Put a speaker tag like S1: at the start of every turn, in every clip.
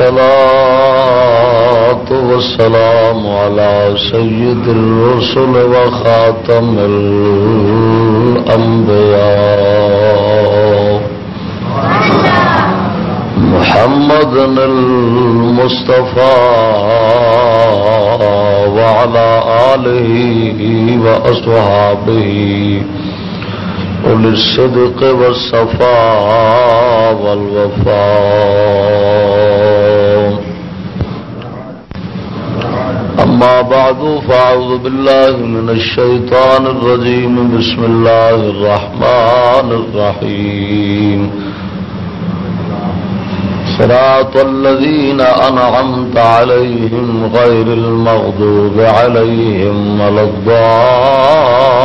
S1: والصلاة والسلام على سيد الرسل وخاتم الأنبياء. محمد المصطفى وعلى آله وأصحابه. أولي الصدق والصفاء والوفاء. بعد، فاعوذ بالله من الشيطان الرجيم بسم الله الرحمن الرحيم صراط الذين أنعمت عليهم غير المغضوب عليهم ولا الضالين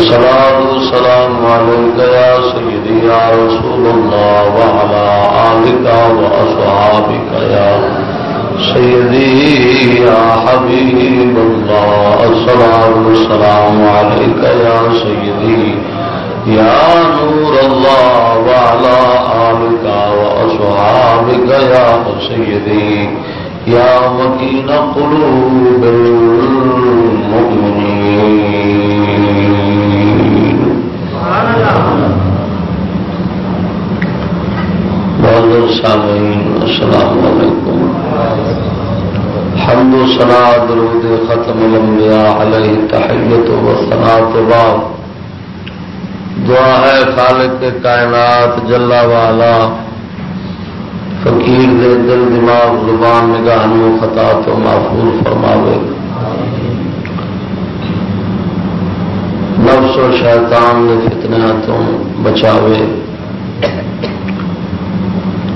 S1: الصلاة والسلام عليك يا سيدي يا رسول الله وعلى آلك وأصحابك يا سيدي يا حبيب الله. الصلاة والسلام عليك يا سيدي يا نور الله وعلى آلك وأصحابك يا سيدي يا مكين قلوب المؤمنين. معذر سامعين السلام عليكم حمد و سنا درود ختم الانبیاء علیہ تحیت و سنا کے بعد. دعا ہے خالق کے کائنات جلا والا فقیر دے دل، دماغ، زبان نگاہ نو خطا تو محفوظ فرماوے. نفس و شیطان نے فتنہ تو بچاوے.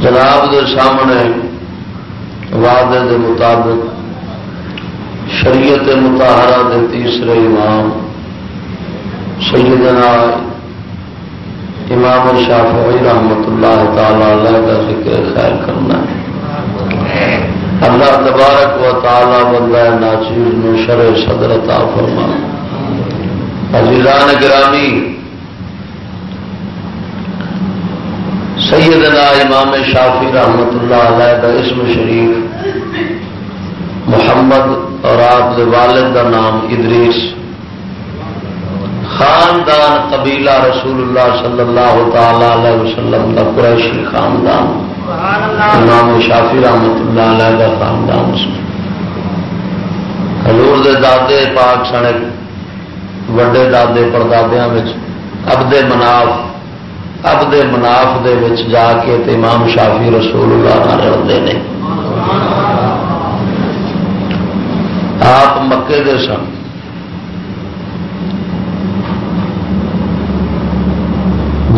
S1: جناب دے سامنے وعدے دے مطابق، شریعت متحرہ دے تیسرے امام، سیدنا امام شافعی رحمت اللہ تعالی علیہ کا ذکر خیر کرنا ہے۔ اللہ تبارک و تعالی بندہ ناچیر نو شر صدر عطا فرما عزیزان گرامی سیدنا امام شافی رحمت اللہ علیہ کا اسم شریف محمد اور آپ کے والد کا نام ادریس خاندان قبیلہ رسول اللہ صلی اللہ تعالی علیہ وسلم کا قریشی خاندان امام شافی رحمت اللہ علیہ کا خاندان حضور دے دادے پاک سنے وڈے دادے پردادیا ابدے مناف ابدے مناف دے وچ جا کے تے امام شافی رسول اللہ رلتے ہیں آپ مکے دے سن۔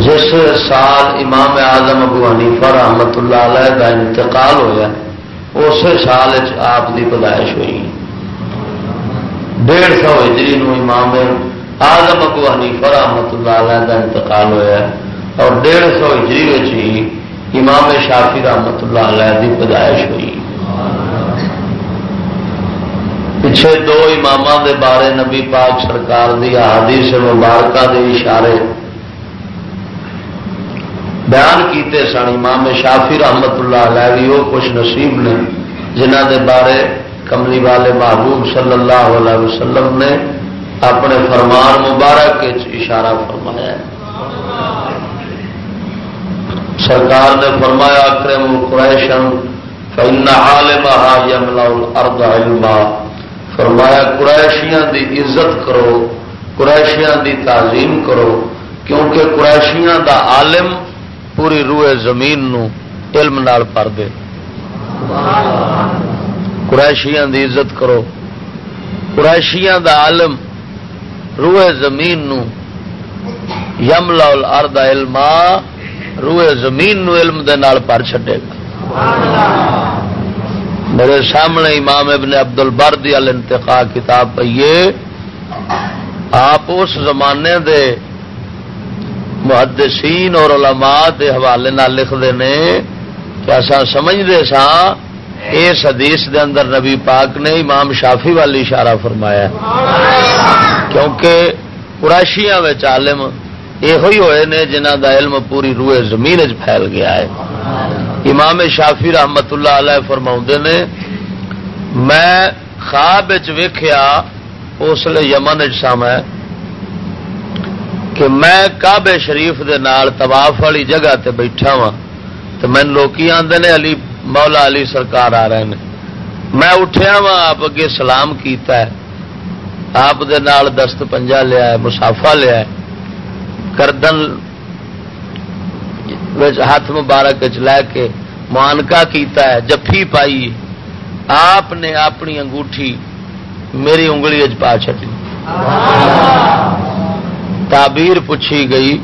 S1: جس سال امام اعظم ابو حنیفہ رحمت اللہ علیہ کا انتقال ہوا اسی سال آپ کی پیدائش ہوئی۔ ڈیڑھ سو ہجری نو امام آزم ابو حنیفہ رحمت اللہ علیہ کا انتقال ہوا اور ڈیڑھ سو ہجری ہی امام شافی رحمت اللہ علیہ کی پیدائش ہوئی۔ پچھے دو امام دے بارے نبی پاک سرکار دی حادیث مبارکہ دے اشارے بیان کیتے سن۔ امام شافی رحمت اللہ علیہ بھی وہ کچھ نصیب نے جنہ دے بارے کملی والے محبوب صلی اللہ علیہ وسلم نے اپنے فرمان مبارک اشارہ فرمایا۔ ہے سرکار نے فرمایا کرم قریشن فإن عالمها يملأ الارض علما۔ فرمایا، قریشیاں دی عزت کرو، قریشیاں دی تعظیم کرو، کیونکہ قریشیاں دا عالم پوری روئے زمین نو علم نال پر دے۔ قریشیاں دی عزت کرو۔ قریشیاں دا عالم روئے زمین نو یملا الارض علما۔ روئے زمین نو علم دے نال پر چڈے گا۔ میرے سامنے امام ابن عبد البردی الانتقا کتاب پہ آپ اس زمانے دے محدثین اور علماء دے حوالے نہ لکھتے ہیں کہ اصا سمجھتے سا اس حدیث دے اندر نبی پاک نے امام شافی والی اشارہ فرمایا کیونکہ قراشیاں عالم یہ ہوئے نے جنہ دا علم پوری روئے زمین پھیل گیا ہے۔ امام شافی رحمت اللہ علیہ فرما نے، میں خواب ویخیا اس لیے یمن سا میں کہ میں کابے شریف دے نال طواف والی جگہ تے بیٹھا ہاں۔ وا تو میں لوگ آدھے نے، علی، مولا علی سرکار آ رہے ہیں میں اٹھیا وا آپ اگے سلام کیتا ہے۔ آپ دے نال دست پنجا لیا ہے مسافا لیا ہے۔ کردن ہاتھ مبارک لے کے مانکا کیتا ہے جفی پائی، آپ نے اپنی انگوٹھی میری انگلی پا چی تعبیر پوچھی گئی،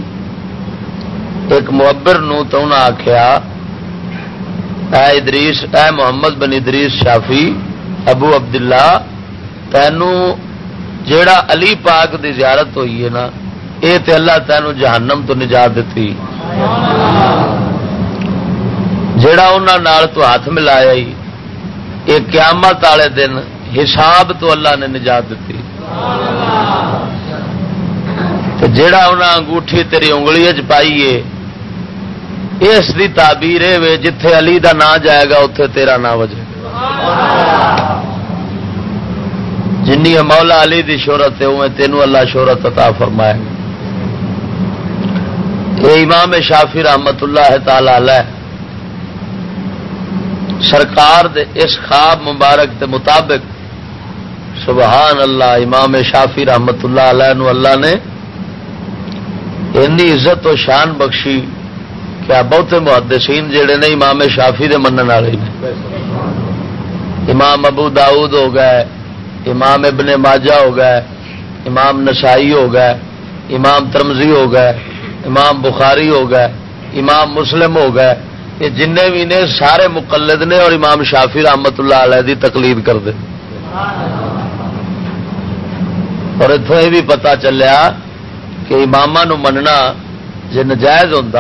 S1: ایک محبر نو تو انہیں آخیا اے ادریس، اے محمد بن ادریس شافی، ابو عبداللہ، تینوں جیڑا علی پاک دی زیارت ہوئی ہے نا یہ تے اللہ تینوں جہنم تو نجات دیتی جڑا انہوں تو ہاتھ ملایا ہی یہ قیامت والے دن حساب تو اللہ نے نجات دیتی جڑا انہیں انگوٹھی تیری انگلی چ پائیے اس کی تعبیر ہے جتھے علی دا نام جائے گا اتے تیرا نام وجے جن مولا علی دی شہرت ہے وہ تینوں اللہ شہرت عطا فرمائے۔ یہ امام شافی رحمت اللہ تعالی علیہ سرکار دے اس خواب مبارک دے مطابق سبحان اللہ امام شافی رحمت اللہ علیہ نو اللہ نے اینی عزت و شان بخشی کیا بہتے محدثین جڑے نے امام شافی دے منن والے امام ابو داؤد ہو گئے، امام ابن ماجہ ہو گئے، امام نسائی ہو گئے، امام ترمزی ہو گئے۔ امام بخاری ہو گئے، امام مسلم ہو گئے، یہ جن بھی نے سارے مقلد نے اور امام شافی رحمت اللہ علیہ دی تقلید کر دے۔ اور اتوں یہ بھی پتا چلیا کہ امام مننا جی نجائز ہوں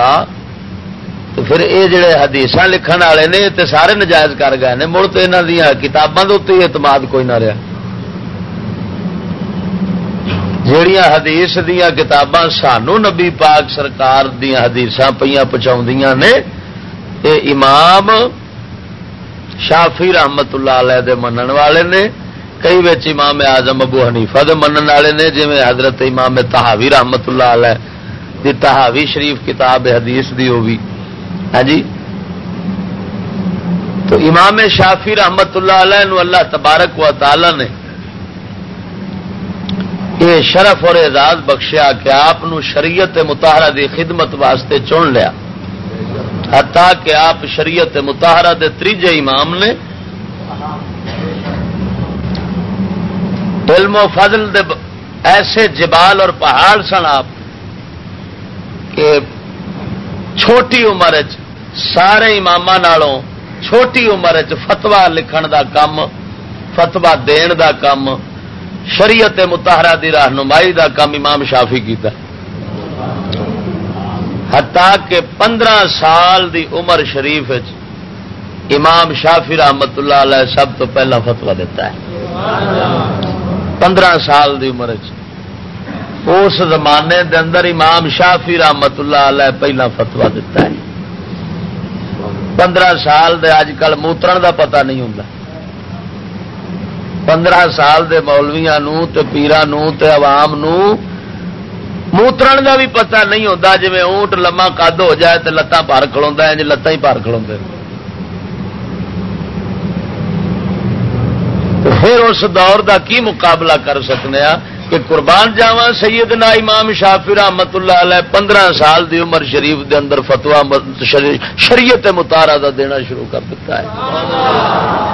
S1: تو پھر یہ جڑے حدیث لکھن والے نے تے سارے نجائز کر گئے نے، مڑ تو یہاں دیا کتابوں کے اتنے اعتماد کوئی نہ رہا جہیا حدیث دیا کتاباں سانو نبی پاک سرکار دیا حدیث پہ پہنچا نے، اے امام شافی رحمت اللہ علیہ دے منن والے نے، کئی بچ امام آزم ابو حنیفہ دے منن والے نے جی حضرت امام تحاوی رحمت اللہ علیہ دی تحاوی شریف کتاب حدیث دی ہوگی ہاں جی؟ تو امام شافی رحمت اللہ علیہ نو اللہ تبارک و تعالی نے یہ شرف اور اعزاز بخشیا کہ آپ شریعت متحرہ دی خدمت واسطے چن لیا۔ حتا کہ آپ شریعت متحرہ دے تیجے امام نے علم و فضل دے ایسے جبال اور پہاڑ سن آپ کہ چھوٹی عمر سارے امام چھوٹی عمر فتوا لکھن دا کم فتوا دین دا کم شریعت متحرہ دی رہنمائی دا کم امام شافی کیتا ہتا کہ پندرہ سال دی عمر شریف امام شافی رحمت اللہ علیہ سب تو پہلا فتوا دیتا ہے۔ پندرہ سال دی عمر اس زمانے دے اندر امام شافی رحمت اللہ علیہ پہلا فتوا دیتا ہے۔ پندرہ سال دے اج کل موترن دا پتہ نہیں ہوں پندرہ سال دے مولویا پیران عوام نو موترن دا بھی پتہ نہیں ہوتا جی اونٹ لما کد ہو جائے تو لتان پار کھلوا ہے لتان ہی پار کھلوا پھر اس دور دا کی مقابلہ کر سکنے ہاں؟ کہ قربان جاوا سیدنا امام شافی رحمت اللہ علیہ پندرہ سال دی عمر شریف دے اندر فتوا شریعت متارا دا دینا شروع کر دیتا ہے۔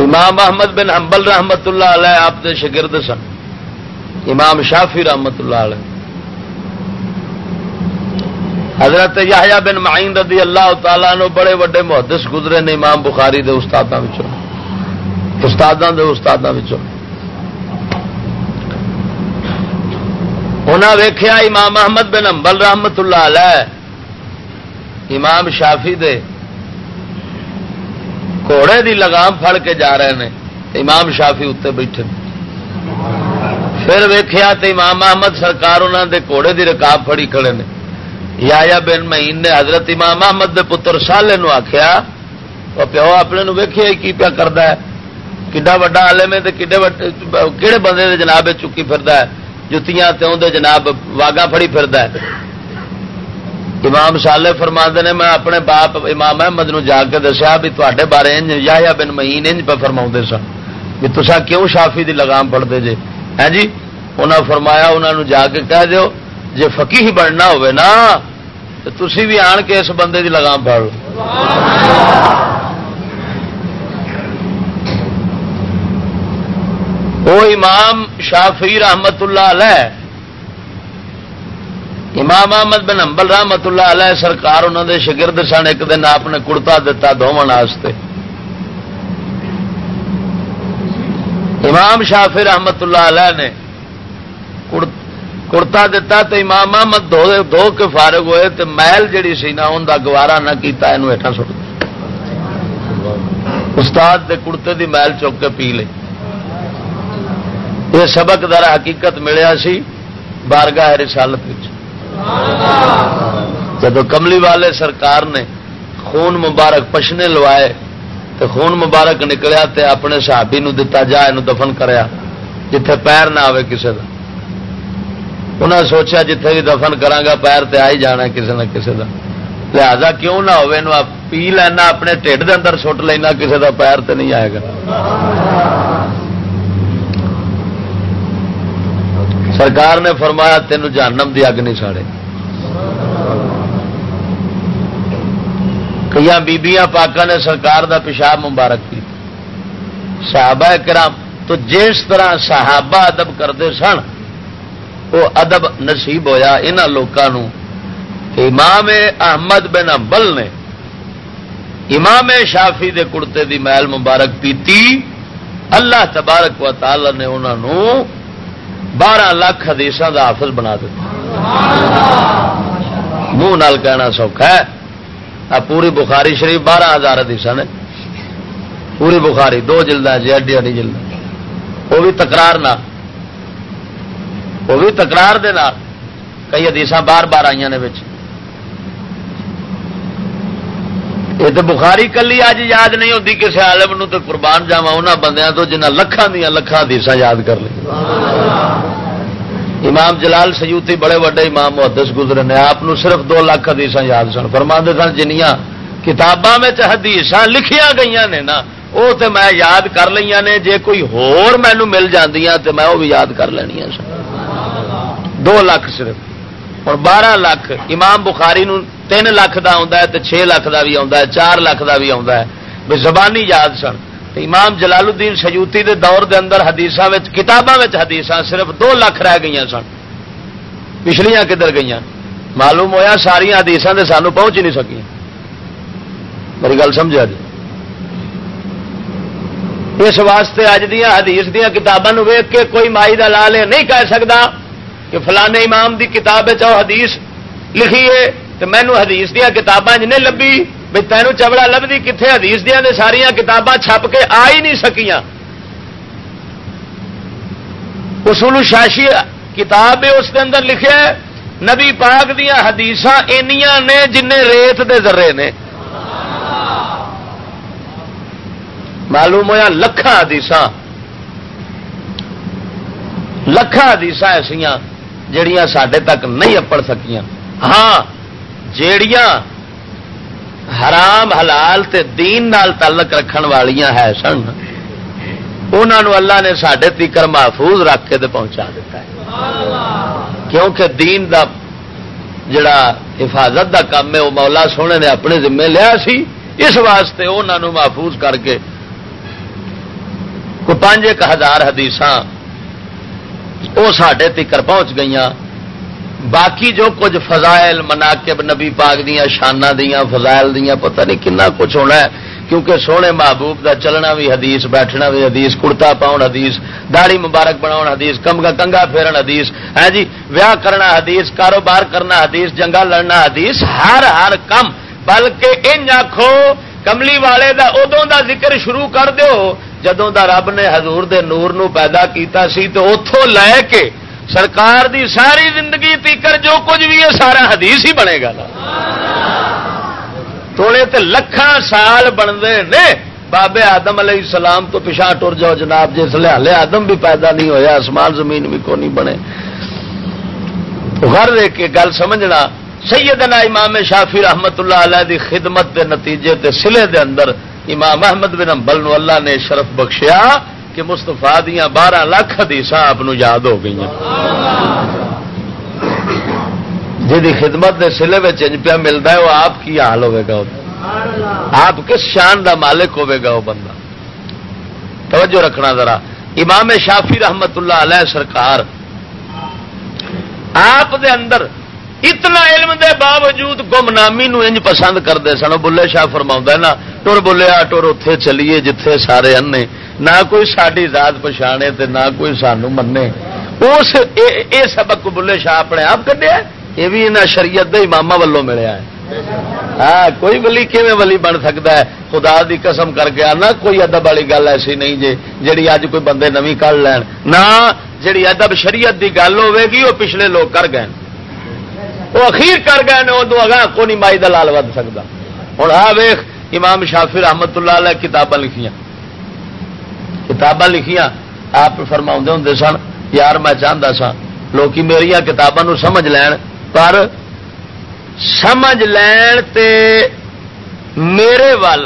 S1: امام احمد بن حنبل رحمت اللہ علیہ آپ کے شگرد سن۔ امام شافی رحمت اللہ علیہ۔ حضرت یاہیا بن معین رضی اللہ تعالیٰ نو بڑے بڑے محدث گزرے نے امام بخاری دے استادوں استادوں دے استادوں انہیں ویخیا امام احمد بن امبل رحمت اللہ علیہ، امام شافی دے گھوڑے دی لگام پھڑ کے جا رہے ہیں امام شافی اتنے بیٹھے پھر ویخیا تو امام احمد سرکار انہوں دے گھوڑے دی رکاب پھڑی کھڑے نے۔ یا بن مہین نے حضرت امام احمد دے پتر سالے نو آخیا وہ پیو اپنے ویخیا کی پیا کرتا ہے؟ کڈا وا آلے کہڑے بندے دے جناب چکی پھر جتیاں تے جناب واگا فڑی پھر امام سالے فرما نے، میں اپنے باپ امام احمد نو جا کے دسیا بھی تے بارے انج یا بن مہین انج پہ فرما سن بھی تسا کیوں شافی دی لگام پڑھتے جے؟ ہے جی؟ انہوں فرمایا انہوں جا کے کہہ دیو، جے فقی ہی بننا ہوئے نا، تو تسی بھی آن کے اس بندے دی لگام پڑھ۔ لو وہ امام شافی رحمت اللہ علیہ امام احمد بن امبل رحمت اللہ علیہ سرکار، انہوں دے شگرد سن، ایک دن آپ نے کڑتا دتا دون امام شافی رحمت اللہ علیہ نے کڑتا دتا تو امام احمد دو دو کے فارغ ہوئے تو محل جڑی سی نا، ان کا گوارا نہ کیتا یہ ہٹا سٹ۔ استاد دے کڑتے دی محل چوک کے پی لی یہ سبق در حقیقت ملیا سی، بارگاہ رسالت جب کملی والے سرکار نے خون مبارک پشنے لوائے تو خون مبارک نکلیا تے اپنے صحابی نو دتا جا یہ دفن کریا، جتھے پیر نہ آئے کسی کا انہیں سوچا جتھے بھی دفن کرا پیر تے آ ہی جانا کسی نہ کسی کا لہذا کیوں نہ ہوئے نو پی لینا، اپنے ٹھڈ دے اندر سٹ لینا کسی کا پیر تے نہیں آئے گا۔ سرکار نے فرمایا تین جانم دی اگ نہیں ساڑے۔ کئی بیبیاں پاکا نے سرکار دا پیشاب مبارک کی صحابہ کرام تو جس طرح صحابہ ادب کرتے سن، وہ ادب نصیب ہویا ان لوگوں امام احمد بن امبل نے امام شافی دے کڑتے دی محل مبارک پیتی۔ اللہ تبارک و تعالی نے انہوں بارہ لاکھ حدیث دا حافظ بنا دیتا منہ نال کہنا سوکھا ہے۔ پوری بخاری شریف بارہ ہزار حدیث نے۔ پوری بخاری، دو جلد جی اڈی اڈی جلد وہ بھی تکرار نہ وہ بھی تکرار دے نال۔ کئی حدیث بار بار آئی نے یہ تو بخاری کلی اج یاد نہیں ہوتی کسی عالم تو قربان جاوا ان بندیاں تو جنہ لکھان دیا لکھان حدیث یاد کر لی امام جلال سیوتی بڑے وڈے امام محدث گزرے نے، آپ صرف دو لاکھ حدیث یاد سن۔ فرما سن، جنیاں کتاباں میں حدیث لکھیا گئی نے نا وہ تو میں یاد کر لیا نے، جے کوئی ہور مینو مل جاندیاں تو میں وہ بھی یاد کر لینی سن۔ دو لاکھ صرف۔ اور بارہ لاکھ، امام بخاری نو تین لاکھ کا آتا ہے تو چھ لاکھ کا بھی آتا ہے، چار لاکھ کا بھی آتا ہے۔ بھی زبانی یاد سن۔ امام جلال الدین سجوتی دے دور دے اندر حدیث کتاباں حدیث صرف دو لاکھ رہ گئی سن۔ پچھلیاں کدھر گئی معلوم ہوا ساریا حدیث دے سانو پہنچ ہی نہیں سکی میری گل سمجھا جی اس واسطے اج دیا حدیث دیا کتابوں ویک کے کوئی مائی کا لال نہیں کہہ سکتا کہ فلانے امام دی کتاب حدیث لکھی ہے تو مینو حدیث دیا کتاباں جن لبھی بھائی تینوں چبڑا لبھی کتنے حدیث دیا نے ساریا کتاباں چھپ کے آ ہی نہیں سکیاں۔ اصول شاشی کتاب اس کے اندر لکھے نبی پاک دیا حدیث اینیاں نے جن ریت دے ذرے نے۔ معلوم ہوا لکھان حدیث لکھان حدیث ایسا جڑیاں سڈے تک نہیں اپڑ سکیاں۔ ہاں جیڑیاں حرام، حلال تے دین نال تعلق رکھن والیاں ہے سن انہوں اللہ نے سڈے تیکر محفوظ رکھ کے پہنچا دیتا ہے۔ کیونکہ دین دا جڑا حفاظت دا کام ہے، وہ مولا سونے نے اپنے ذمے لیا سی، اس واسطے انہوں محفوظ کر کے۔ کو پانچ ایک ہزار حدیث وہ سڈے تیکر پہنچ گئی باقی جو کچھ فضائل، مناقب نبی پاک دیا شانہ دیا فضائل دیا پتہ نہیں کنا کچھ ہونا ہے۔ کیونکہ سونے محبوب دا چلنا بھی حدیث، بیٹھنا بھی حدیث کڑتا پاؤن حدیث داڑی مبارک بناؤ حدیث کم کنگا پھیرن حدیث۔ ہے جی ویاہ کرنا حدیث، کاروبار کرنا حدیث، جنگا لڑنا حدیث، ہر ہر کم۔ بلکہ ان آخو کملی والے دا، ادوں دا ذکر شروع کر دیو۔ جدوں دا رب نے حضور دے نور نو پیدا کیتا سی تو اتوں لے کے سرکار دی ساری زندگی تیکر جو کچھ بھی ہے، سارا حدیث ہی بنے گا نا۔ تے لکھان سال بنتے نے، بابے آدم علیہ السلام تو پچھا ٹر جاؤ جناب، جس لے آدم بھی پیدا نہیں ہویا، آسمان زمین بھی کو نہیں بنے۔ گھر دیکھ کے گل سمجھنا، سیدنا امام شافی رحمت اللہ علیہ دی خدمت دے نتیجے تے سلے دے اندر امام احمد بن امبل نو اللہ نے شرف بخشیا کہ مستفا دیا بارہ لاکھ حدیث آپ یاد ہو گئی جی خدمت کے سلے میں پیا ملتا ہے، وہ آپ کی حال ہوگا آپ کس شان دا مالک ہوے گا وہ بندہ۔ توجہ رکھنا ذرا۔ امام شافی رحمت اللہ علیہ سرکار، آپ دے اندر اتنا علم دے باوجود گمنامی نو انج پسند کرتے سن۔ بلے شاہ فرما نا ٹر بولیا ٹر اتے چلیے جتھے سارے انے نہ کوئی ساری ذات پچھانے تے نہ کوئی سانو منے اس اے سبق بلے شاہ اپنے آپ کھیا یہ بھی انہیں شریعت دے امام ولوں ملیا ہے ہاں کوئی ولی کیون ولی بن سکتا ہے خدا دی قسم کر کے آنا کوئی ادب والی گل ایسی نہیں جی جی اج کوئی بندے نوی کر لین نہ جی ادب شریعت دی گل ہوے گی وہ پچھلے لوگ کر گئے وہ اخیر کر گئے ادو اگا کو نہیں مائی دلال ود سکتا ہوں آ ویخ امام شافی رحمت اللہ علیہ کتاباں لکھیاں۔ کتاباں لکھیاں، آپ فرما ہوں سن، یار میں چاہتا سا لوگ میرا کتابوں سمجھ لین، پر سمجھ لین تے میرے وال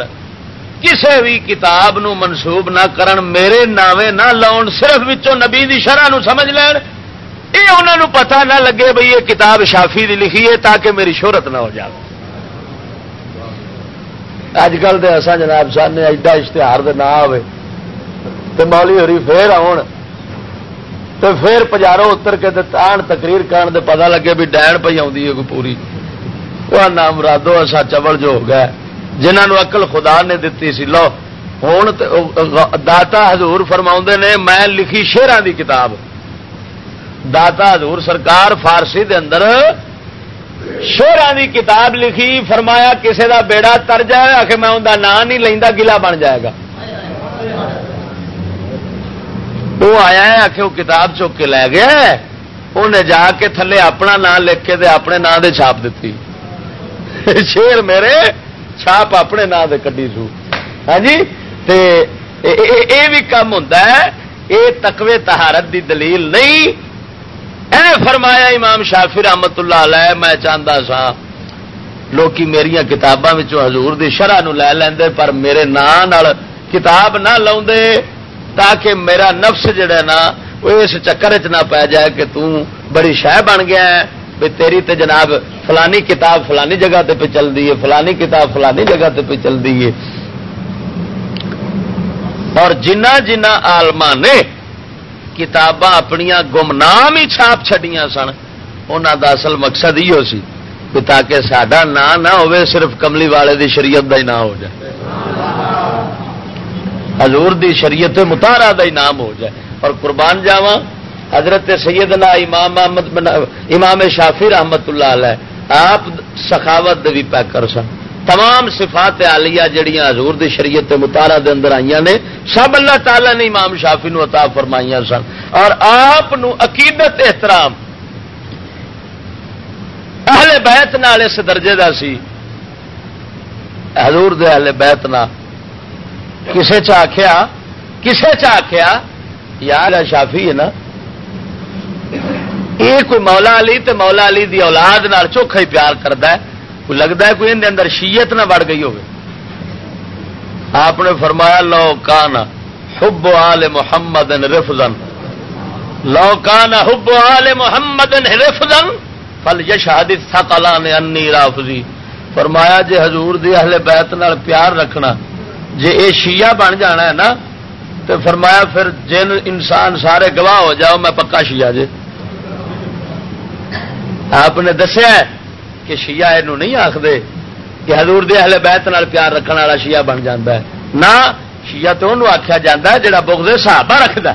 S1: کسے بھی کتاب نو منسوب نہ کرن، میرے ناوے نہ لاؤن، صرف وچوں نبی دی شرح نو سمجھ لین۔ یہ انہوں پتہ نہ لگے بھئی یہ کتاب شافی دی لکھی ہے تاکہ میری شہرت نہ ہو جائے اج کل تو ایسا جناب صاحب ایڈا اشتہار دے نہ آئے تو مولی ہوری پھر آن تو پھر پجاروں اتر کے آن تقریر کرن دے پتہ لگے بھی ڈین پہ آئی ہے پوری۔ وہ نام رادو ایسا چبل جو ہو گیا جنہوں اقل خدا نے دتی سی، لو ہوں داتا حضور فرما نے، میں لکھی شیران دی کتاب۔ داتا حضور سرکار فارسی دے اندر شیران دی کتاب لکھی، فرمایا کسے دا بیڑا تر جائے آ کے میں انہیں نام نہیں لینا گلا بن جائے گا۔ وہ آیا ہے آ کے وہ کتاب چک کے لے گیا انہیں جا کے تھلے اپنا نام لکھ کے دے اپنے نام دے چھاپ دیتی شیر میرے، چھاپ اپنے نام دے کڈی سو۔ ہاں جی؟ یہ بھی کم ہوتا ہے۔ یہ تقوی تہارت دی دلیل نہیں اے فرمایا امام شافی رحمت اللہ علیہ، میں چاہتا سا، لوکی میرا کتاباں حضور دی شرح نو لے لیندے، پر میرے نام کتاب نہ لاؤ تاکہ میرا نفس جڑا نا، وہ اس چکر چ نہ پی جائے کہ توں بڑی شہ بن گیا ہے بھی تیری تے جناب فلانی کتاب فلانی جگہ تے پہ چل دی ہے، فلانی کتاب فلانی جگہ تے پہ چل دی ہے۔ اور جنہ جنہ آلما نے کتاباں اپنی گمنام ہی چھاپ چڈیاں سن۔ انہوں دا اصل مقصد ہی ہو سی کہ تاکہ سڈا نام نہ ہوئے صرف کملی والے دی شریعت دا ہی نام ہو جائے۔ حضور دی شریعت متارا دا ہی نام ہو جائے۔ اور قربان جاواں، حضرت سیدنا امام محمد بن امام شافی رحمت اللہ علیہ، آپ سخاوت بھی پیک کر سن۔ تمام صفات عالیہ جڑیاں حضور دی شریعت متارا دے اندر آئی نے، سب اللہ تعالی نے امام شافی نو عطا فرمائی سن۔ اور آپ عقیدت احترام۔ اہل بیت نال اس درجے دا سی۔ حضور دے اہل بیت نہ کسے چاخیا کسے چاخیا یار شافی ہے نا، یہ کوئی مولا علی تے مولا علی دی اولاد نال چوکھا ہی پیار کرتا ہے۔ کوئی لگتا ہے کوئی اندر اندر شیت نہ بڑھ گئی ہوگی۔ آپ نے فرمایا، لو کان حب آل محمد رفزن لو کان حب آل محمد رفزن فل یشاد سکلا نے انی رافضی۔ فرمایا جی حضور دی اہل بیت نال پیار رکھنا جی اے شیعہ بن جانا ہے نا تو فرمایا، پھر جن انسان سارے گواہ ہو جاؤ، میں پکا شیعہ جی آپ نے دسیا کہ شیعہ یہ نہیں آخر کہ حضور دے اہل بیت نال پیار رکھنے والا شیعہ بن جاتا ہے۔ نہ شیعہ تو انہوں آخیا جا جا بغض صحابہ رکھتا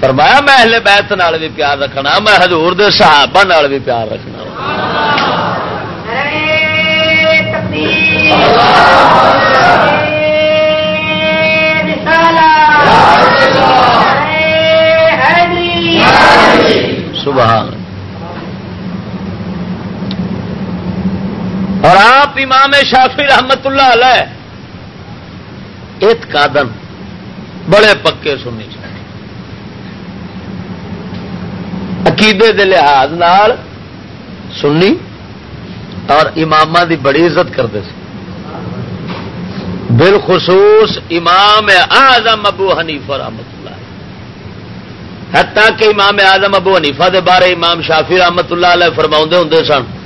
S1: فرمایا میں اہل بیت نال بھی پیار رکھنا میں حضور دے صحابہ نال بھی پیار رکھنا سبحان اور آپ امام شافی رحمت اللہ علیہ اتقادن بڑے پکے سنی چاہیے عقیدے دے لحاظ نال سنی اور امام دی بڑی عزت کرتے بالخصوص امام اعظم ابو حنیفہ رحمت اللہ حتیٰ کہ امام اعظم ابو حنیفہ دے بارے امام شافی رحمت اللہ علیہ فرما ہوں سن۔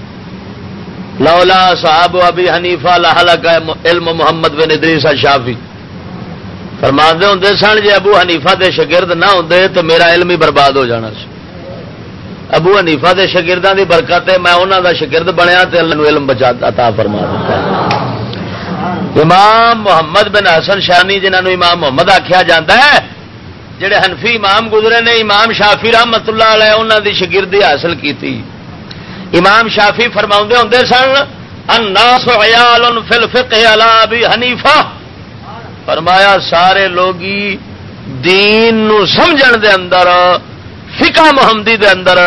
S1: لولا صاحب ابی حنیفہ لہلک علم محمد بن ادریس شافی فرما ہوں سن جی ابو حنیفہ دے شگرد نہ ہوں تو میرا علم ہی برباد ہو جانا سی۔ ابو حنیفہ دے شگردوں دی برکت میں انہوں دا شگرد بنیا تے اللہ علم بچا عطا فرما دیتا۔ امام محمد بن حسن شانی جنہوں امام محمد آخیا جاتا ہے، جڑے حنفی امام گزرے نے، امام شافی رحمت اللہ علیہ انہوں دی شگردی حاصل کی تھی امام شافی فرما ہوں سن، الناس عیال فی الفقہ علی ابی حنیفہ۔ فرمایا سارے لوگی دین نو سمجھن دے اندر، فقہ محمدی دے اندر۔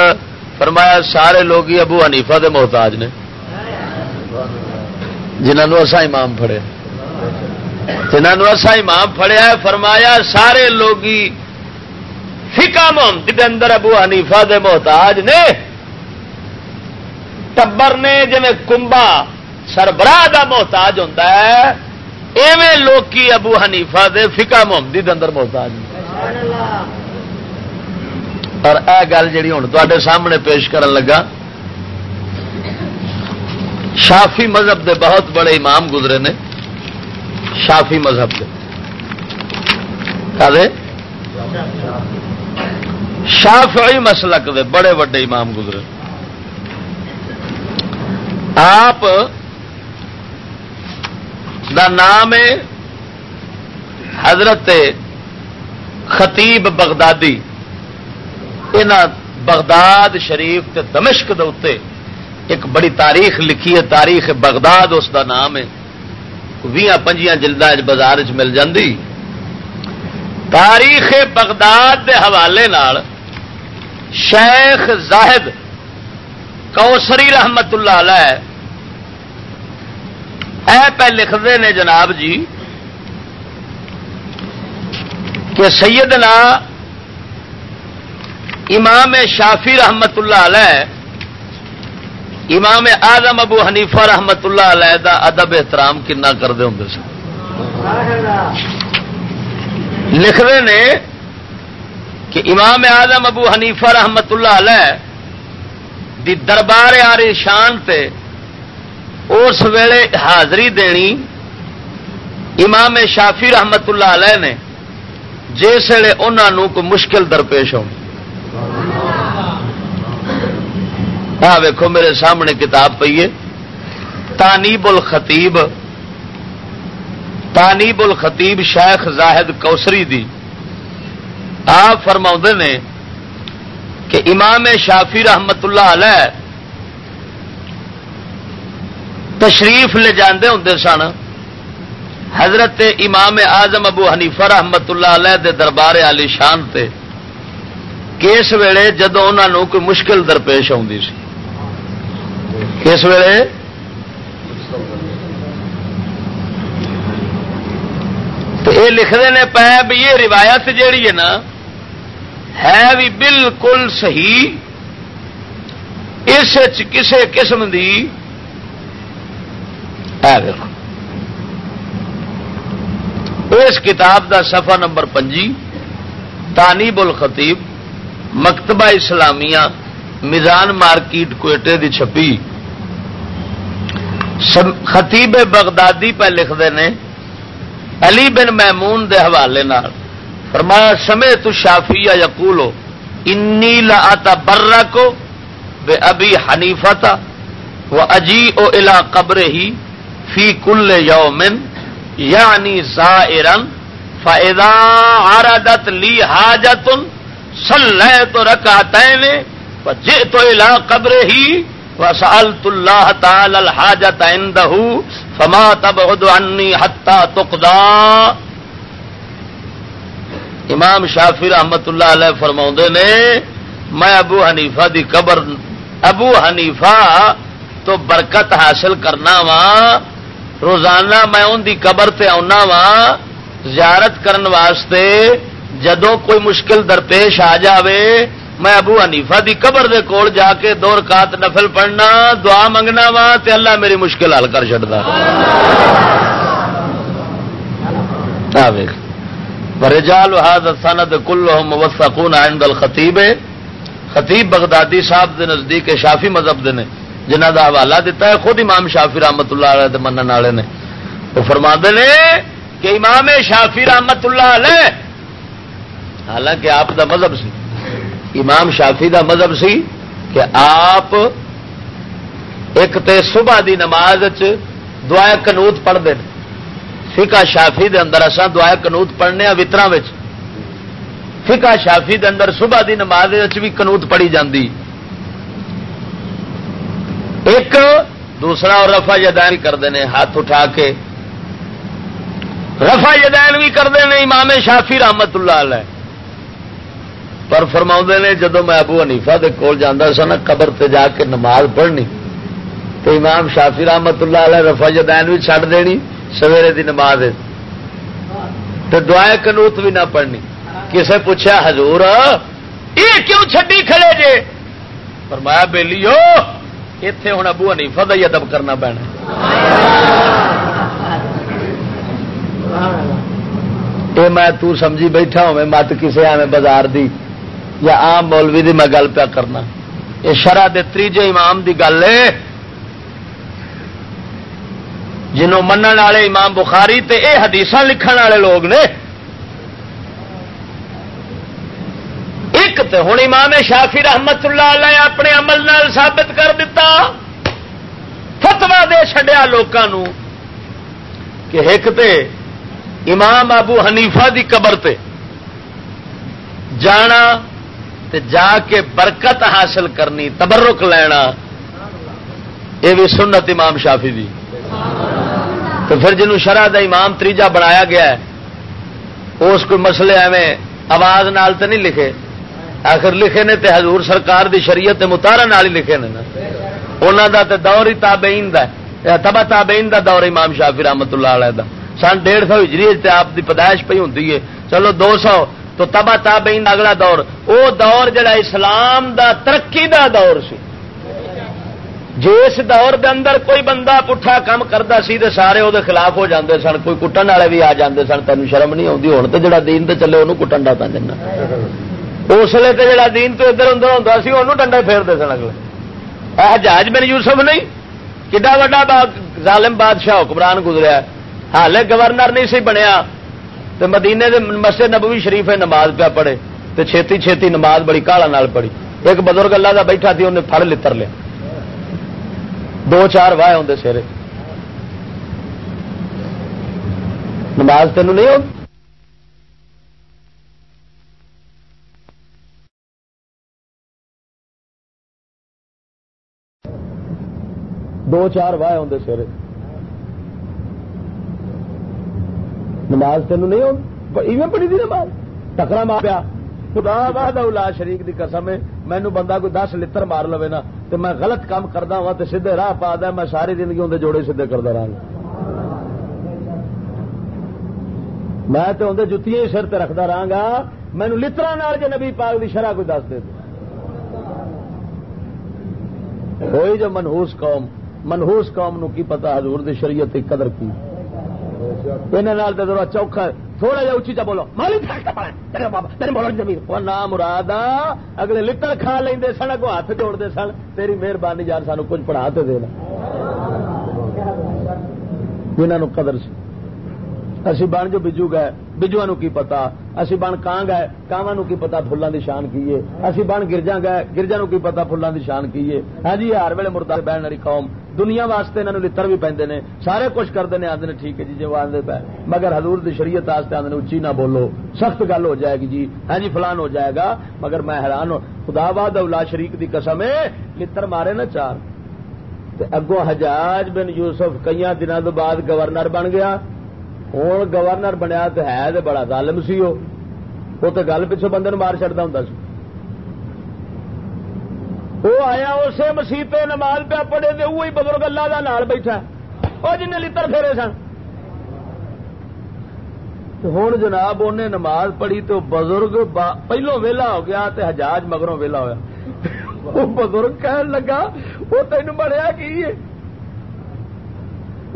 S1: فرمایا سارے لوگ ابو حنیفہ دے محتاج نے۔ جنہوں اصا امام پڑے جنہوں اصا امام پڑیا فرمایا سارے لوگ فقہ محمدی دے اندر ابو حنیفہ دے محتاج نے۔ ٹبر نے جی کمبا سربراہ دا محتاج ہوتا ہے، ایویں لوکی ابو حنیفہ دے فقہ محمدی دے اندر محتاج اور اے گل جی ہوں تے سامنے پیش کرن لگا، شافی مذہب دے بہت بڑے امام گزرے نے۔ شافی مذہب دے۔ شافعی مسلک دے بڑے بڑے امام گزرے۔ آپ دا نام ہے حضرت خطیب بغدادی بغداد شریف تے دمشق دے اتنے ایک بڑی تاریخ لکھی ہے، تاریخ بغداد اس دا نام ہے۔ بھی پنجیاں جلدا بازار چ مل جاندی۔ تاریخ بغداد دے حوالے نال شیخ زاہد کوسری رحمت اللہ علیہ۔ اے پہ لکھتے نے جناب جی کہ سیدنا امام شافی رحمت اللہ علیہ، امام آدم ابو حنیفہ رحمت اللہ علیہ دا ادب احترام کنا کرتے ہوں سن۔ لکھتے نے کہ امام آدم ابو حنیفہ رحمت اللہ علیہ دی دربار آ شان تے اس ویلے حاضری دینی امام شافی رحمت اللہ علیہ نے جس ویلے انہوں کو مشکل درپیش ہو۔ ہاں ویکو میرے سامنے کتاب پیے تانیب الخطیب تانیب الخطیب شیخ زاہد کوسری دی۔ آپ فرما نے کہ امام شافی رحمت اللہ علیہ تشریف لے جاندے ہوں سن۔ حضرت امام آزم ابو حنیفہ رحمت اللہ علیہ دے دربار علی شان تے کس ویلے جدو انہوں کوئی مشکل درپیش آتی سی۔ کس ویلے تو یہ لکھتے ہیں پہ بھی یہ روایت جیڑی ہے نا ہے بھی بالکل صحیح اس کسے قسم دی اس کتاب دا صفحہ نمبر پنجی تانیب الخطیب مکتبہ اسلامیہ میزان مارکیٹ کوئٹے دی چھپی خطیب بغدادی پہ لکھتے ہیں علی بن محمون دے حوالے فرمایا سمے تو شافی یا یقول انی لا برا کو بے ابھی حنیفہ تھا وہ اجی او الا قبر ہی فی کل یومن یعنی زائرن فائدہ آرادت لی حاجت سل تو رکھا تین جے تو الا قبر ہی وسالت اللہ تعالی الحاجت عنده، فما تبعد عني حتى تقضى امام شافی رحمت اللہ علیہ فرما نے، میں ابو حنیفہ دی قبر، ابو حنیفہ تو برکت حاصل کرنا وا روزانہ میں ان دی قبر تے آنا وا زیارت کرن واسطے جدو کوئی مشکل درپیش آ جاوے، میں ابو حنیفہ دی قبر دے کول جا کے دو رکعت نفل پڑھنا، دعا منگنا وا تے اللہ میری مشکل حل کر چڑتا رجال هذا السند كلهم موثقون عند الخطيب. خطیب بغدادی صاحب دے نزدیک شافی مذہب دے نے جنہ دا حوالہ دیتا ہے، خود امام شافی رحمت اللہ علیہ دے منن والے نے۔ وہ فرما نے کہ امام شافی رحمت اللہ علیہ، حالانکہ آپ دا مذہب سی۔ امام شافی دا مذہب سی کہ آپ ایک تے صبح دی نماز دعا کنوت پڑھتے ہیں فکا شافی دے اندر اصا دعا کنوت پڑھنے ہاں وطرا فکا شافی دے اندر صبح دی نماز بھی کنوت پڑھی جاندی۔ ایک دوسرا اور رفا جدین کرتے ہیں ہاتھ اٹھا کے۔ رفا جدین بھی کرتے ہیں امام شافی رحمت اللہ علیہ۔ پر فرما نے جدو میں ابو حنیفا کے کول جانا سا نا، قبر تے جا کے نماز پڑھنی۔ تو امام شافی رحمت اللہ علیہ رفا جدین بھی چھڑ دینی۔ سویرے دی نماز تو دعائیں کنوت بھی نہ پڑھنی۔ کسے پوچھا حضور، یہ کیوں چھڈی کھڑے جے؟ فرمایا بیلی ہو اتے ہوں ابو حنیفا کا ہی ادب کرنا پینا۔ میں تو سمجھی بیٹھا ہوں مت کسے آئے بازار دی یا عام مولوی دی میں گل پیا کرنا۔ یہ شرح دے تیجے امام دی گل ہے۔ جنوں من والے امام بخاری تے اے حدیث لکھن والے لوگ نے، ایک تو ہوں امام شافی رحمت اللہ علیہ اپنے عمل نال ثابت کر دیتا فتوا دے چڈیا لوگوں کہ ایک تے امام ابو حنیفہ دی قبر تے جانا تے جا کے برکت حاصل کرنی، تبرک لینا، یہ بھی سنت امام شافی دی۔ تو پھر جنہوں شرح دا امام تریجا بنایا گیا ہے، اس کو مسئلے ایویں آواز نال تے نہیں لکھے۔ آخر لکھے نے تے حضور سرکار دی شریعت متارا نال ہی لکھے نے انہوں دا تے دور ہی تابعین دا تبا تابعین دا دور امام شافی رحمت اللہ علیہ دا۔ سن ڈیڑھ سو ہجری آپ دی پیدائش پہ ہوں چلو دو سو، تو تبا تابعین اگلا دور۔ او دور جڑا اسلام دا ترقی دا دور سی۔ جس دور دے اندر کوئی بندہ پٹھا کام کرتا سی تے سارے وہ خلاف ہو جاندے سن، کوئی کٹن والے بھی آ جاندے سن تین شرم نہیں آتی ہوں تو جڑا دین تے چلے انہوں کٹن ڈا پہ دینا۔ اس لیے تو جڑا دین تو ادھر ادھر ہوتا سی انہوں ڈنڈے پھیرتے سن اگلے۔ حجاج بن یوسف نہیں؟ کڈا وا ظالم بادشاہ حکمران گزریا حالے گورنر نہیں سی بنیا۔ تو مدینے دے مسجد نبوی شریف نماز پیا پڑھے۔ تو چھتی چھتی نماز بڑی کالا پڑھی۔ ایک بزرگ اللہ کا بیٹھا تھی انہیں پھڑ لتر لیا۔ دو چار واہ ہوں سیرے۔ نماز تینوں نہیں ہو دو چار واہ ہوں سیرے۔ نماز تین نہیں ہوئی پڑھی تھی نماز۔ ٹکرا مار پیا۔ خدا بہاد شریف کی قسم ہے۔ مینو بندہ کوئی دس لتر مار لو نا۔ تو میں غلط کام کرتا ہوا تو سیدے راہ پا دا میں ساری زندگی اندر جوڑے سیدے کرتا رہا میں تو اندر جتیاں ہی سر تے رہا گا۔ مینو لطرا نال جی نبی پاک دی شرح کوئی دس دے ہوئی جو منہوس قوم منہوس قوم نو کی پتا حضور دی شریعت کی قدر کی؟ یہاں چوکھا تھوڑا جا اچھی چا بولو نام مراد اگلے لٹر کھا لیں سن اگو ہاتھ جوڑتے سن تیری مہربانی یار سانو کچھ پڑھا تو دینا جنہوں قدر سی اسی بن جو بجو گئے بجو کی پتا اسی بن کان گئے کاواں کی پتا فلان دی شان کی اسی بن گرجا گئے گرجا نو کی پتا فلان دی شان کی ہے۔ ہاں جی ہر ویلے مردہ بہن والی قوم، دنیا واسطے انہوں لڑ بھی پہ سارے کچھ کرتے ہیں آدھے ٹھیک ہے جی, جی جو آدھے پہ مگر حضور دی شریعت واسطے آدھے اچھی نہ بولو۔ سخت گل ہو جائے گی جی۔ ہاں جی فلان ہو جائے گا۔ مگر میں حیران ہوں، خدا باد اولا شریک دی قسم ہے لڑ مارے نا چار۔ اگوں حجاج بن یوسف کئی دنوں بعد گورنر بن گیا۔ ہوں گورنر بنیا تو ہے تو بڑا ظالم سی وہ تو گل پچھو بندے مار چڑتا ہوں وہ آیا اسے مسیح نماز پیا پڑے تو وہی بزرگ اللہ کا نال بیٹھا وہ جن لڑ پھیرے سن ہوں جناب انہیں نماز پڑھی تو بزرگ پہلو ویلا ہو گیا تو حجاج مگروں ویلا ہوا وہ بزرگ کہن لگا وہ تین بڑھیا کی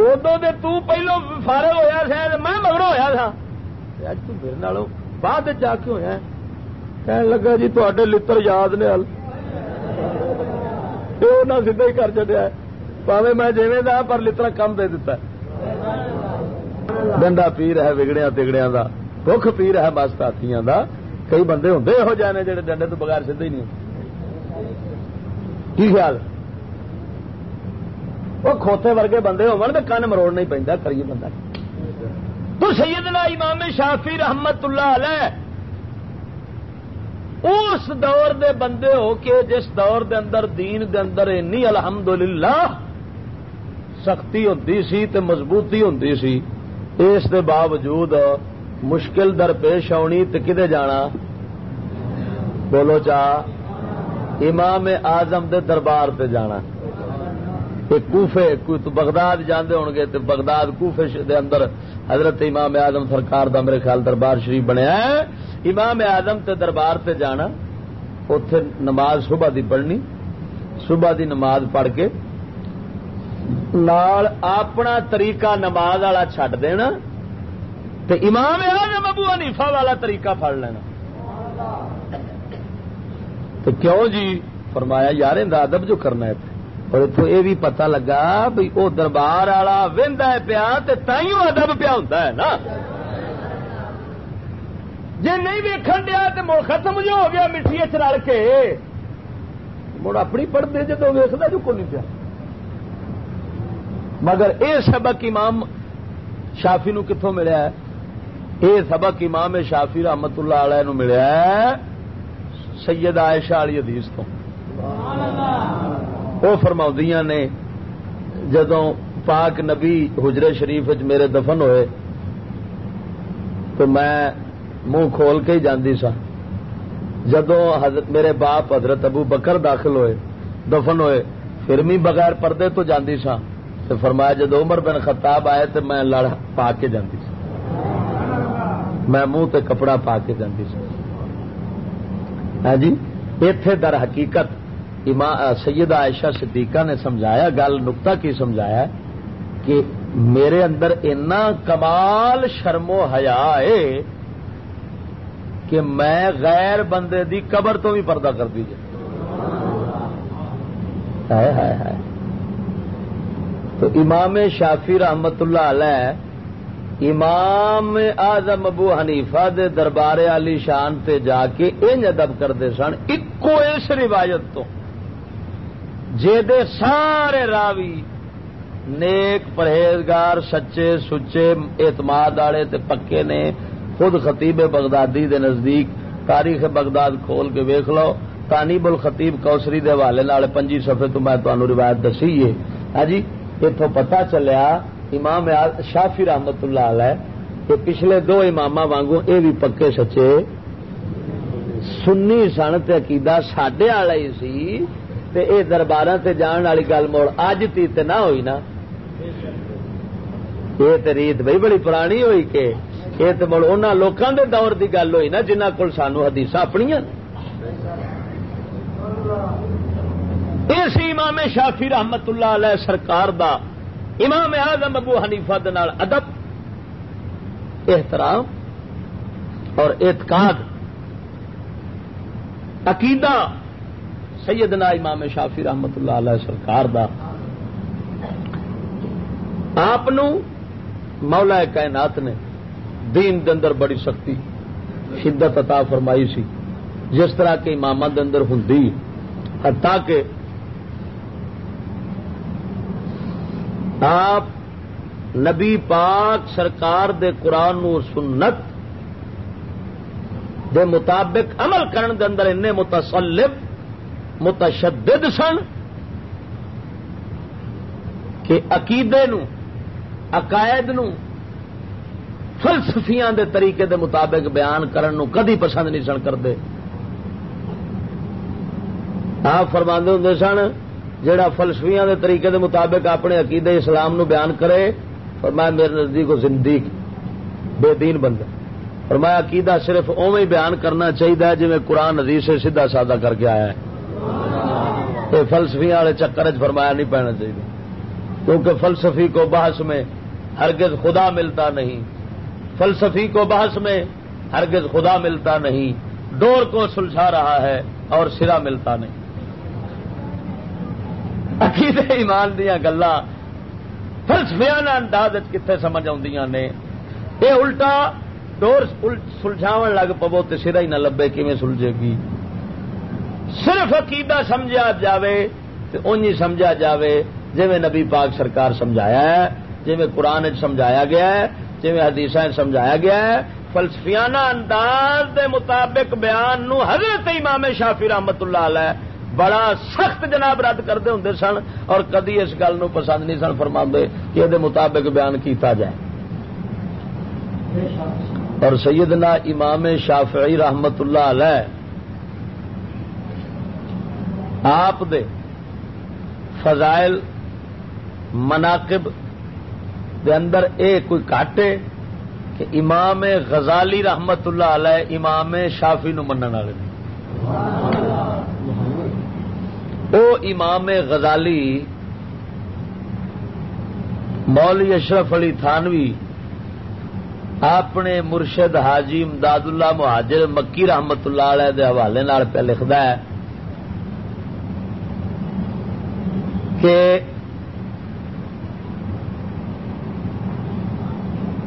S1: ادو دے تو پہلو فارغ ہویا سا میں مگر ہوا تھا اج تو میرے نالوں بعد جا کے ہوا کہنے لگا جی تے لڑ یاد نے ہل سیدا ہی کر چڑیا پاوے میں جیویں دا پر لڑا کم دے دیتا ڈنڈا پی رہا وگڑیا تگڑیا کا بخ پی رہا مست ہاتھیاں دا کئی بندے ہوں یہو جہ جڑے ڈنڈے تو بغیر سیدے ہی نہیں کی خیال ہے وہ کھوتے ورگے بندے ہو کن مروڑ نہیں پہنتا کریے بندہ۔ تو سیدنا امام شافی رحمت اللہ علیہ اس دور دے بندے ہو کے جس دور دے اندر دین دے اندر اینی الحمدللہ سختی ہوں سی تے مضبوطی ہوں سی، اس دے باوجود مشکل در پیش آنی تو کدے جانا؟ بولو چاہ امام آزم دے دربار تے جانا۔ کوفے تو بغداد جانے ہو گے تو بغداد کوفے دے اندر حضرت امام آدم سرکار دا میرے خیال دربار شریف بنیا ہے امام آدم تے دربار تے جانا اتے نماز صبح دی پڑھنی، صبح دی نماز پڑھ کے نال اپنا طریقہ نماز والا چڈ دینا تے امام آدم ابو حنیفہ والا طریقہ پڑ لینا۔ تو کیوں جی؟ فرمایا، یار ادب جو کرنا ہے۔ اور اتو یہ بھی پتا لگا بھائی وہ دربار والا وہدا پیا تائیوں ادب پیا ہوتا ہے نا۔ جی نہیں ویکن دیا تو مڑ ختم جو ہو گیا مٹی چل کے۔ مڑ اپنی پڑھتے جدو ویستا جو کو نہیں پیا۔ مگر اے سبق امام شافی نو کتوں ملیا ہے؟ اے سبق امام شافی رحمت اللہ علیہ نو ملیا ہے سید عائشہ والی حدیث تو۔ وہ فرما نے جدو پاک نبی حجرے شریف میرے دفن ہوئے تو میں منہ کھول کے ہی جاندی سا جدو میرے باپ حضرت ابو بکر داخل ہوئے، دفن ہوئے، پھر بھی بغیر پردے تو جاندی سا تو فرمایا جدو عمر بن خطاب آئے تو میں لڑ پا کے جاندی سا میں منہ تے کپڑا پا کے جاندی سا ہاں جی اتے در حقیقت سیدہ عائشہ صدیقہ نے سمجھایا، گل نکتا کی سمجھایا کہ میرے اندر اتنا کمال، شرم و حیا ہے کہ میں غیر بندے دی قبر تو بھی پردہ کر دیجیے تو امام شافی رحمت اللہ علیہ، امام آزم ابو حنیفہ دے دربار علی شان تے جا کے انج ادب کرتے سن ایکو اس روایت تو۔ جے دے سارے راوی نیک پرہیزگار، سچے سچے، اعتماد والے تے پکے نے۔ خود خطیب بغدادی دے نزدیک تاریخ بغداد کھول کے ویخ لو۔ تانیب الخطیب کوسری دے حوالے نال پنجی صفحے تو میں تمہیں روایت دسی ہے۔ ہاں جی اتوں پتا چلیا امام شافی رحمت اللہ علیہ کہ پچھلے دو امام وانگو اے بھی پکے سچے۔ سنی سن تے عقیدہ ساڈے والا ہی سی۔ تے اے دربار سے جان والی گل موڑ اج تی تے نہ ہوئی نا۔ یہ تو ریت بھائی بڑی پرانی ہوئی کہ یہ تو مڑ ان لوگوں دے دور دی گل ہوئی نا جنہ کول سانو حدیث اپنی اس امام شافی رحمت اللہ علیہ سرکار دا امام اعظم ابو حنیفہ دے نال ادب، احترام اور اعتقاد، عقیدہ سیدنا امام شافی رحمت اللہ علیہ سرکار دا۔ آپ مولا کائنات نے دین دے اندر بڑی سختی، شدت عطا فرمائی سی۔ جس طرح کے امام اندر ہوں حتیٰ کہ آپ نبی پاک سرکار دے قرآن و سنت دے مطابق عمل کرن دے اندر ان متسلب متشدد سن کہ عقیدے نو، عقائد نو، فلسفیاں دے طریقے دے مطابق بیان کرن نو کدی پسند نہیں سن کرتے آپ فرما ہوں سن جہاں فلسفیاں دے طریقے دے مطابق اپنے عقیدے اسلام نو بیان کرے، فرمایا میرے نزدیک زندگی بے دین بندہ۔ فرمایا عقیدہ صرف اوے بیان کرنا چاہیے جی قرآن عزیز سے سیدھا سادہ کر کے آیا ہے۔ فلسفیاں والے چکر چ فرمایا نہیں پینا چاہیے۔ کیونکہ فلسفی کو بحث میں ہرگز خدا ملتا نہیں۔ فلسفی کو بحث میں ہرگز خدا ملتا نہیں۔ ڈور کو سلجھا رہا ہے اور سرا ملتا نہیں۔ عقیدے ایمان دیا گلا فلسفیا انداز کتنے سمجھ نے۔ یہ الٹا ڈور سلجھاو لگ پو تو سرا ہی نہ لبے کیون سلجھے گی؟ صرف عقیدہ سمجھا جاوے تو انج سمجھا جاوے جی نبی پاک سرکار سمجھایا ہے جی قرآن سمجھایا گیا ہے جی حدیث سمجھایا گیا ہے، فلسفیانہ انداز دے مطابق بیان نو حضرت امام شافی رحمت اللہ علیہ بڑا سخت جناب رد کرتے ہوں سن اور کدی اس گل نو پسند نہیں سن فرما کہ یہ مطابق بیان کیتا جائے۔ اور سیدنا امام شافعی رحمت اللہ علیہ آپ دے فضائل مناقب دے اندر اے کوئی کاٹے کہ امام غزالی رحمت اللہ علیہ امام شافی نو منن والے او امام غزالی مولوی اشرف علی تھانوی اپنے مرشد حاجی امداد اللہ مہاجر مکی رحمت اللہ علیہ دے حوالے پہ لکھتا ہے۔ کہ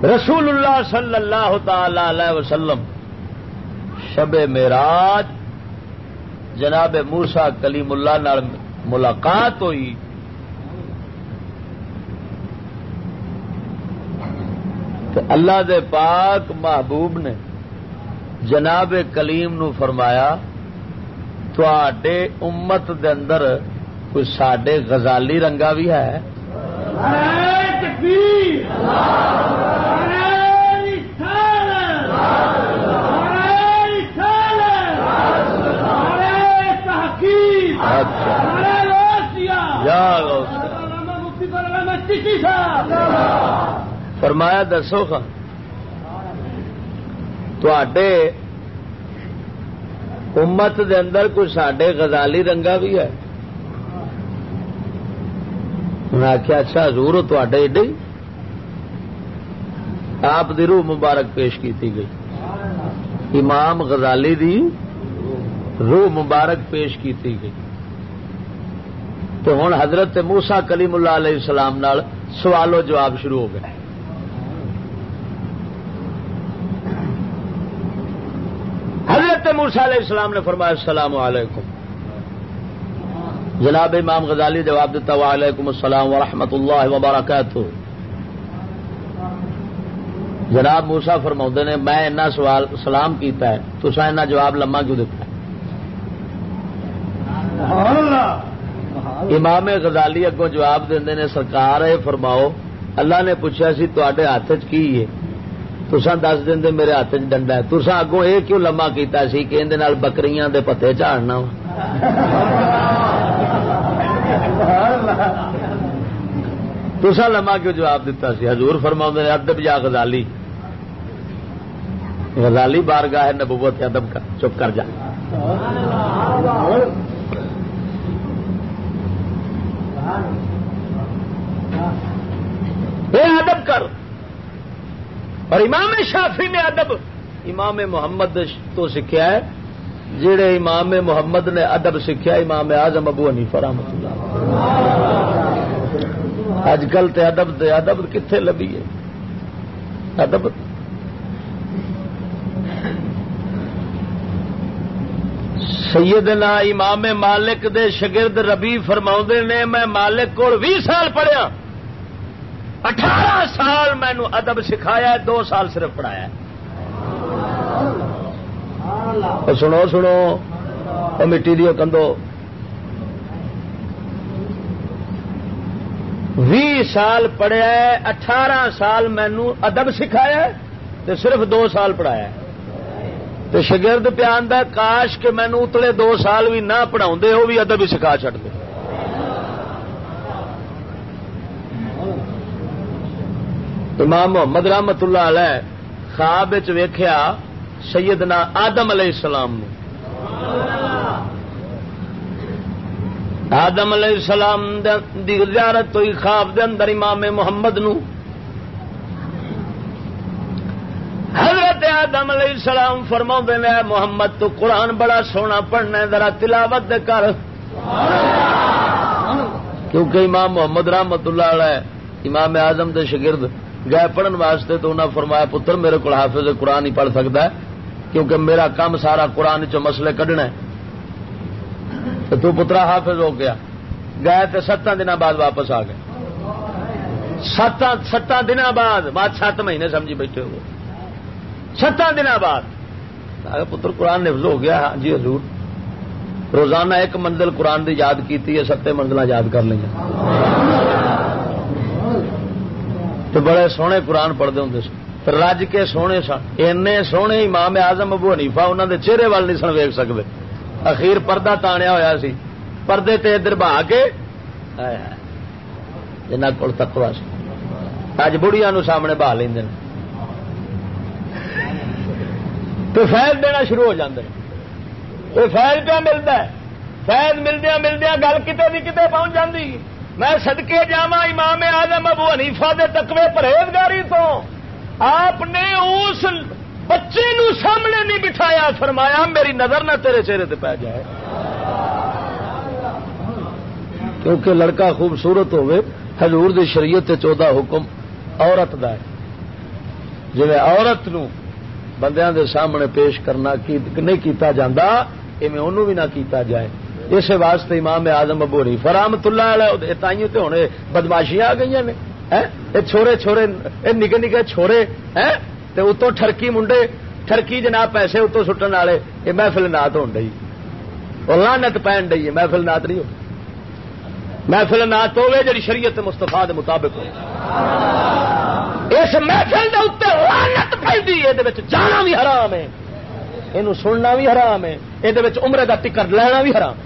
S1: رسول اللہ صلی اللہ تعالی علیہ وسلم شب میراج جناب موسا کلیم اللہ ملاقات ہوئی۔ تو اللہ دے پاک محبوب نے جناب کلیم نو فرمایا تھے امت دے اندر کوئی سڈے غزالی رنگا بھی ہے؟ فرمایا دسو خان امت دے اندر کوئی سڈے غزالی رنگا بھی ہے؟ انہیں آخیا اچھا حضور تے ایڈے آپ دی روح مبارک پیش کی گئی۔ امام غزالی دی روح مبارک پیش کی گئی۔ تو ہوں حضرت موسا کلیم اللہ علیہ السلام نال سوال و جواب شروع ہو گئے۔ حضرت موسا علیہ السلام نے فرمایا، السلام علیکم۔ جناب امام غزالی جواب دیتا وعلیکم السلام ورحمۃ اللہ وبرکاتہ۔ جناب موسا فرما نے، میں اینا سوال سلام کیتا ہے تو اینا جواب لما کیوں دیتا ہے؟ امام غزالی اگوں جواب دے نے، سرکار ہے فرماؤ، اللہ نے پوچھا سی تے ہاتھ چی ہے؟ تسا دس دیں میرے ہاتھ چ ڈنڈا ہے۔ تسا اگوں یہ کیوں لما کیتا سی؟ کہ اندر بکریاں دے پتے چاڑنا تسا لما کیوں جواب دیتا سی؟ حضور فرما نے ادب یا غزالی؟ غزالی بارگاہ نبوت ادب کا، چپ کر جا۔ ادب کر۔ اور امام شافی نے ادب، امام محمد تو سیکھا ہے۔ جہے امام محمد نے ادب سیکھا امام آزم ابو حنیفہ رحمت اللہ اج کل تے ادب تے ادب کتنے لبھی ہے؟ ادب۔ سیدنا امام مالک دے شگرد ربی فرما نے، میں مالک کو بھی سال پڑھیا۔ اٹھارہ سال مینو ادب سکھایا دو سال صرف پڑھایا سنو سنو مٹی دیو کندو بھی سال پڑھیا اٹھارہ سال مینو ادب سکھایا صرف دو سال پڑھایا تو شگرد پیان دا کاش کہ مینو اتلے دو سال بھی نہ پڑھا وہ بھی ادب ہی سکھا چڑتے امام محمد رحمت اللہ علیہ خواب ویخیا سیدنا آدم علیہ السلام نے۔ آدم علیہ السلام دی زیارت ہوئی خواب دے اندر امام محمد نو۔ حضرت آدم علیہ السلام فرما نے محمد، تو قرآن بڑا سونا پڑھنا ذرا تلاوت کر۔ کیونکہ امام محمد رحمت اللہ علیہ امام آزم دے شگرد گئے پڑھن واسطے تو انہوں فرمایا، پتر، میرے کو حافظ قرآن ہی پڑھ سکتا ہے۔ کیونکہ میرا کام سارا قرآن چ مسلے کڈنا تو پترا حافظ ہو گیا۔ گئے تو ستان دن بعد واپس آ گئے۔ ستان دن بعد بعد سات مہینے سمجھی بیٹھے ہو ستان دن بعد۔ پتر قرآن نفظ ہو گیا۔ ہاں جی حضور۔ روزانہ ایک منزل قرآن دی یاد کی ستے منزل یاد کر لیں تو بڑے سونے قرآن پڑھتے ہوں رج کے سونے سن۔ این سونے امام آزم ابو حنیفا انہوں دے چہرے وال نہیں سن ویک سکتے اخیر پردہ تانیا ہوا سی۔ پردے تے ادھر بہا کے۔ جنہ کول تکوا سی۔ اج بڑھیا نو سامنے بہا لیندے تو فیض دینا شروع ہو جاندے تو فیض پہ ملتا ہے؟ فیض ملدیا ملدیا گل کتے بھی کتے پہنچ جاندی۔ میں سدکے جا امام آزم ابو حنیفا دے تکوے پرہیزگاری تو۔ آپ نے اس بچے نو سامنے نہیں بٹھایا، فرمایا، میری نظر نہ تیرے چہرے تے پی جائے۔ کیونکہ لڑکا خوبصورت ہوئے حضور دی شریعت چودہ حکم عورت دا ہے۔ جی عورت نو بندیاں دے سامنے پیش کرنا کی نہیں کیتا جاندہ ایویں انہوں بھی نہ کیتا جائے۔ اس واسطے امام آدم ابوری فرامت اللہ علیہ تائیوں تے ہونے بدماشیاں آ گئی نے۔ چھوڑے چھوڑے نگے نگے چھوڑے تے اتوں ٹرکی منڈے ٹرکی جناب پیسے اتوں سٹن والے، یہ محفل نات ہو رہی اور لانت پہن رہی ہے محفل نات نہیں ہو۔ محفل نات ہوے جی شریعت مستفا کے مطابق ہو اس محفل کے اتنے لانت پہنتی یہ جانا بھی حرام ہے۔ یہ سننا بھی حرام ہے۔ یہ عمرے کا ٹکٹ لینا بھی حرام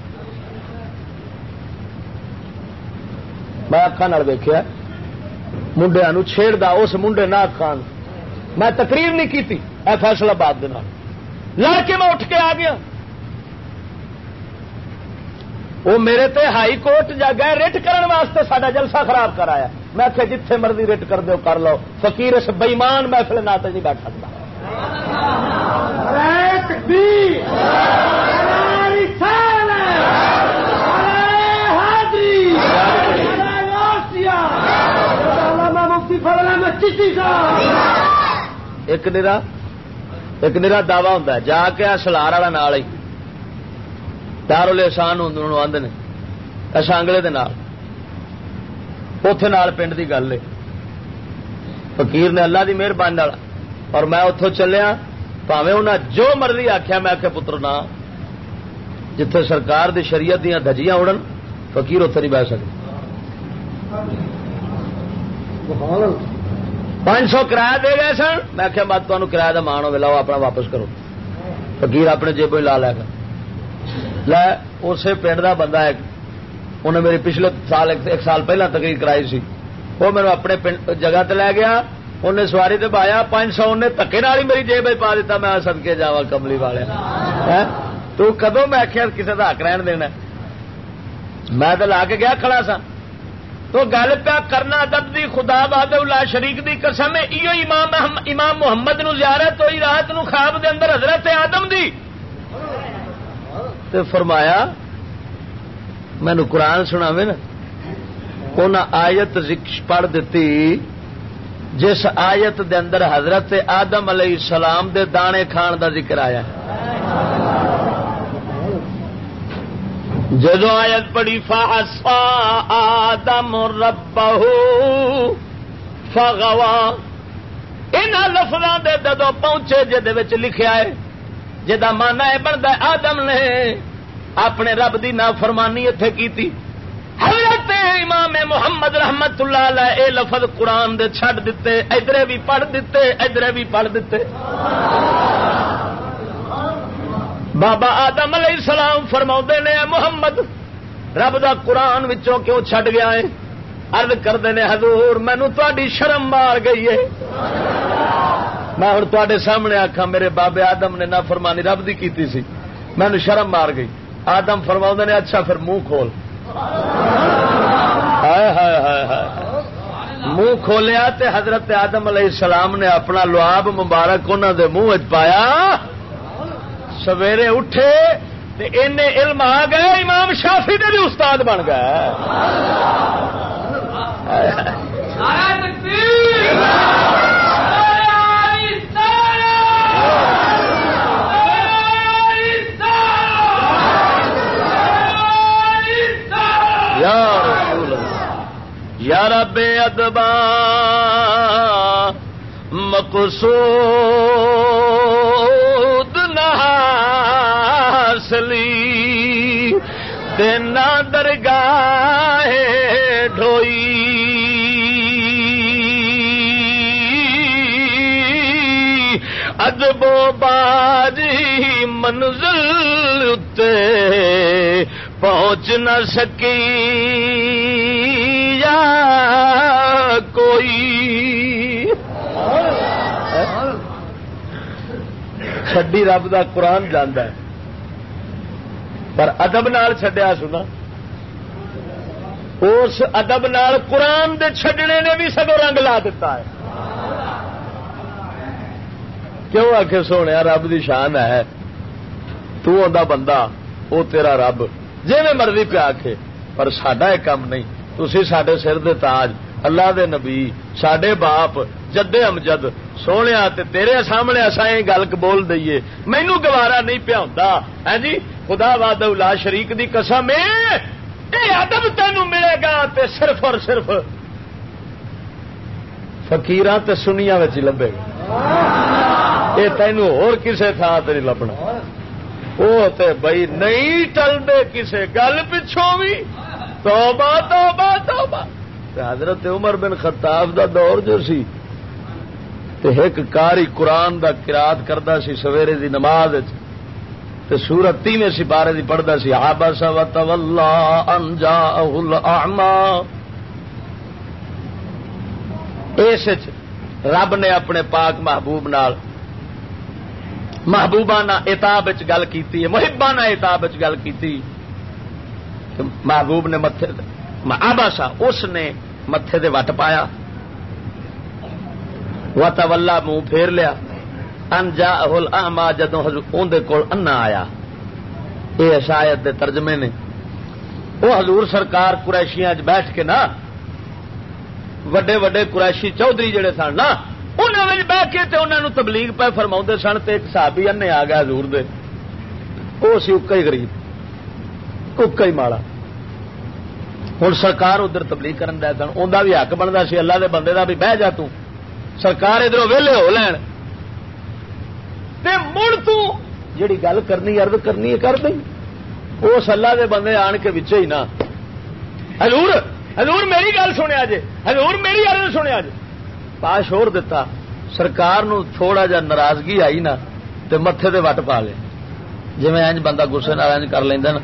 S1: میں اکھان ویخیا منڈیا چھیڑتا اس منڈے نہ خان میں تقریر نہیں کی فیصلہ باد لڑ کے میں اٹھ کے آ گیا وہ میرے تے ہائی کورٹ جا گئے ریٹ کرنے واسطے سڈا جلسہ خراب کرایا میں آخیا جتھے مرضی ریٹ کر دو کر لو فقیر اس بئیمان محفل نہ نہیں بیٹھ سکتا ایک نرا ایک نرا دعوی ہوں جا کے آ سلار والا نال ہی دار احسان آدھے اسانگلے اتے نال پنڈ کی گل ہے فقیر نے اللہ کی مہربانی اور میں اتوں چلیا پاوے انہیں جو مرضی آخیا میں آخیا پتر نہ جتھے سرکار دی شریعت دیا دجیاں اڑن فقیر اتنے نہیں بہ سکتے پانچ سو کرایہ دے گئے سن؟ میں آخیا مت تمہیں کرایہ کا مان ہو لاؤ اپنا واپس کرو۔ فقیر اپنے جیب لا لے گا۔ لے اسی پنڈ کا بندہ ہے انہیں میری پچھلے سال، ایک سال پہلے تقریر کرائی سی۔ وہ میرے اپنے جگہ تے لے گیا۔ انہیں سواری تے پایا، پانچ سو انہیں تکے نال ہی میری جیب پا دیتا میں سدکے جا کملی والے۔ ہاں؟ تو کدو میں آخیا کسی کا حق رہن دینا میں تو لا کے گیا کھڑا سا تو گل پیا کرنا ادب دی، خدا باد اللہ شریک دی قسم ہے، ایو امام امام محمد نو زیارت ہوئی، رات نو خواب دے اندر حضرت آدم دی۔ تے فرمایا، مینو قرآن سنا نا۔ ان آیت پڑھ دیتی، جس آیت دے اندر حضرت آدم علیہ السلام دے دانے کھان دا ذکر آیا۔ جدو آیت پڑی فاسا آدم رب فغوا ان لفظوں دے جدو پہنچے جہد لکھا ہے جا مانا ہے بنتا آدم نے اپنے رب کی نافرمانی اتے کی حضرت امام محمد رحمت اللہ علیہ، اے لفظ قرآن دے چھڈ دیتے ادھر بھی پڑھ دیتے ادھر بھی پڑھ دیتے بابا آدم علیہ السلام فرما نے محمد، رب دا قرآن وچوں کیوں چھڈ گیا ہے؟ ارد کرتے ہیں حضور مینو تاری شرم مار گئی ہے۔ میں ہوں تے سامنے آخا میرے بابے آدم نے نہ فرمانی رب کی کیتی سی۔ مینو شرم مار گئی۔ آدم فرما نے اچھا پھر منہ کھول۔ منہ کھولیا تے حضرت آدم علیہ السلام نے اپنا لواب مبارک انہوں دے منہ پایا۔ سویرے اٹھے این علم آ گئے امام شافی دے بھی استاد بن گیا یار بے ادبا، مقصود نہاسلی دینا درگاہ ڈھوئی۔ ادبو باجی منزل اتے پہنچ نہ سکی۔ یا کوئی۔ چڈی رب دا قرآن جانا ہے۔ پر ادب نال چڈیا سنا۔ اس ادب نال قرآن دے چھڈنے نے بھی سگو رنگ لا دیتا ہے۔ کیوں آ کے سونے، رب دی شان ہے۔ تو بندہ وہ تیرا رب۔ جی میں مرضی پہ آ کے پر سڈا یہ کام نہیں۔ تھی سڈے سر دے تاج، اللہ دے نبی سڈے باپ جدے امجد سونے تیرے سامنے اصا یہ گل بول دئیے۔ مینو گوارا نہیں پیا ہوں ہاں جی؟ خدا واد شریک دی قسم ادب تین ملے گا تے صرف اور صرف فکیر سنیا لبے گا۔ یہ تینوں ہوسے تھان سے نہیں لبنا۔ وہ بئی نہیں ٹلتے کسے گل پچھوں بھی توبہ توبہ توبہ۔ حضرت عمر بن خطاب دا دور جو سی تے ایک کاری قرآن دا قرات کردا سی سویرے دی نماز تے سورت تیویں سی بارے دی پڑھدا سی، عبس و تولا ان جاءه الاعمى اس رب نے اپنے پاک محبوب نال محبوبانہ اتاب گل کی محبانہ اتاب گل کی محبوب نے متے آبا سا اس نے متے دے وٹ پایا۔ وتا ولہ منہ پھیر لیا۔ انجا اہل آما جدو اندر کول انا آیا۔ یہ شاید دے ترجمے نے۔ وہ حضور سرکار قریشیاں بیٹھ کے نا، وڈے وڈے قریشی چودھری جڑے سن نا انہوں بہ کے انہوں تبلیغ پہ فرما سن تو ایک صحابی انے آ گیا حضور دے۔ وہ سی اکا ہی غریب اکا ہی ماڑا ہوں سرکار ادھر تبلیغ کرن دے سن انہیں بھی حق بنتا سی، اللہ دے بندے دا بھی بہ جا سرکار ادھر ویلے ہو لین۔ تے مڑ تو جڑی گل کرنی ارد کرنی کر دیں۔ اس اللہ دے بندے آن کے بچے ہی نا۔ حضور حضور میری گل سنیا جے حضور میری ارد سنیا جے پاش ہو دتا۔ سرکار نو تھوڑا جا ناراضگی آئی نا تو متے دے وٹ پا لے۔ جی اج بندہ گسے نال انج کر لینا نا۔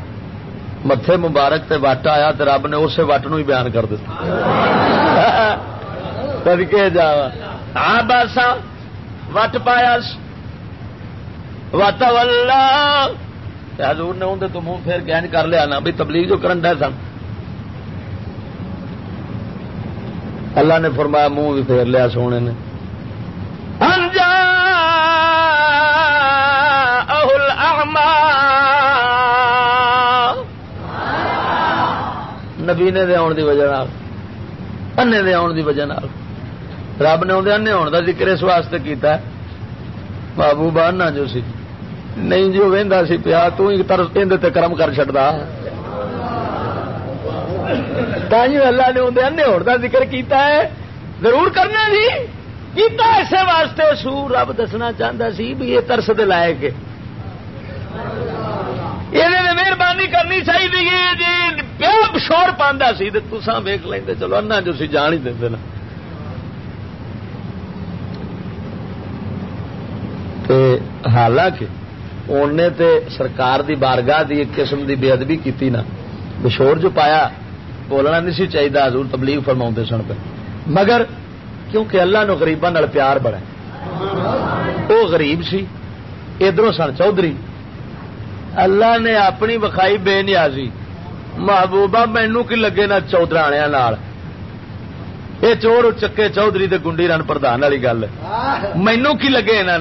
S1: متے مبارک تے وٹ آیا تو رب نے اسے وٹ نو ہی بیان کر دیا کے جا ہاں باسا وٹ پایا حضور نے اندر تو منہ پھر گہن کر لیا نا، بھی تبلیغ جو کرن ڈے سن۔ اللہ نے فرمایا منہ بھی پھیر لیا سونے نے۔ انجا دے آن دی وجہ انے دے آن دی وجہ رب نے آدھے انے آن کا ذکر اس واسطے کیتا ہے۔ بابو بہنا جو سی۔ نہیں جی، جو وہدا سی پیا، تو کرم کر چڑتا اللہ نے اندر انے ہوڑ کا ذکر کیتا ہے۔ ضرور کرنا جی۔ کیتا اسے واسطے سور رب دسنا چاہتا سی بھی یہ ترس دے لائے کہ یہ مہربانی کرنی چاہیے جی۔ شور پہ سی تسان ویک لیں چلو انا جو سی جان ہی دے نا۔ حالانکہ انہیں تے سرکار دی بارگاہ دی ایک قسم دی بے ادبی کی نا، بشور جو پایا، بولنا نہیں سی چاہیے حضور تبلیغ فرما سن پہ۔ مگر کیونکہ اللہ نو گریباں پیار بڑا وہ غریب سی ادھر سن چودھری۔ اللہ نے اپنی وکھائی بے نیازی۔ محبوبہ مینو کی لگے نا چودرا یہ چور چکے چودھری گنڈی رن پردھان والی گل۔ مینو کی لگے یہاں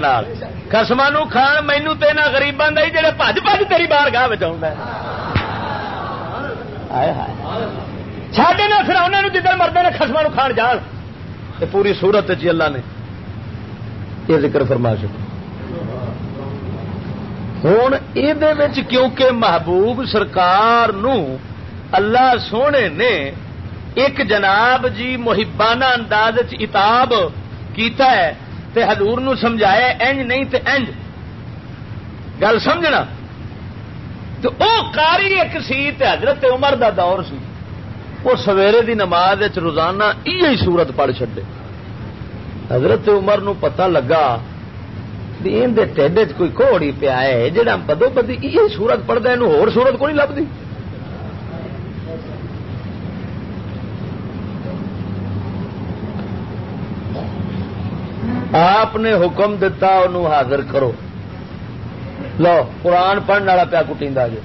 S1: خسما نو کھان مینو تو یہاں گریباں جڑے بج بج تیری بار گاہ بچاؤ چاہتے نا پھر انہوں جدھر مرد نے خسما نو کھان جان پوری سورت چی اللہ نے یہ ذکر فرما چکا ہوں یہ کیونکہ محبوب سرکار نو اللہ سونے نے ایک جناب جی محبانہ انداز اتاب کیتا ہے تے حضور نو سمجھایا انج نہیں تے انج گل سمجھنا؟ تو او کاری ایک سی تے حضرت عمر دا دور سی۔ وہ سویرے دی نماز روزانہ یہ سورت پڑھ چڈے حضرت عمر نو پتہ لگا ٹھڈ چ کوئی کوڑی پیا ہے جہاں بدو بدی یہ سورت پڑھتا ہے ہو سورت کو نہیں لبھی آپ نے حکم دتا انہوں حاضر کرو۔ لو، قرآن پڑھنے والا پیا کٹی جی۔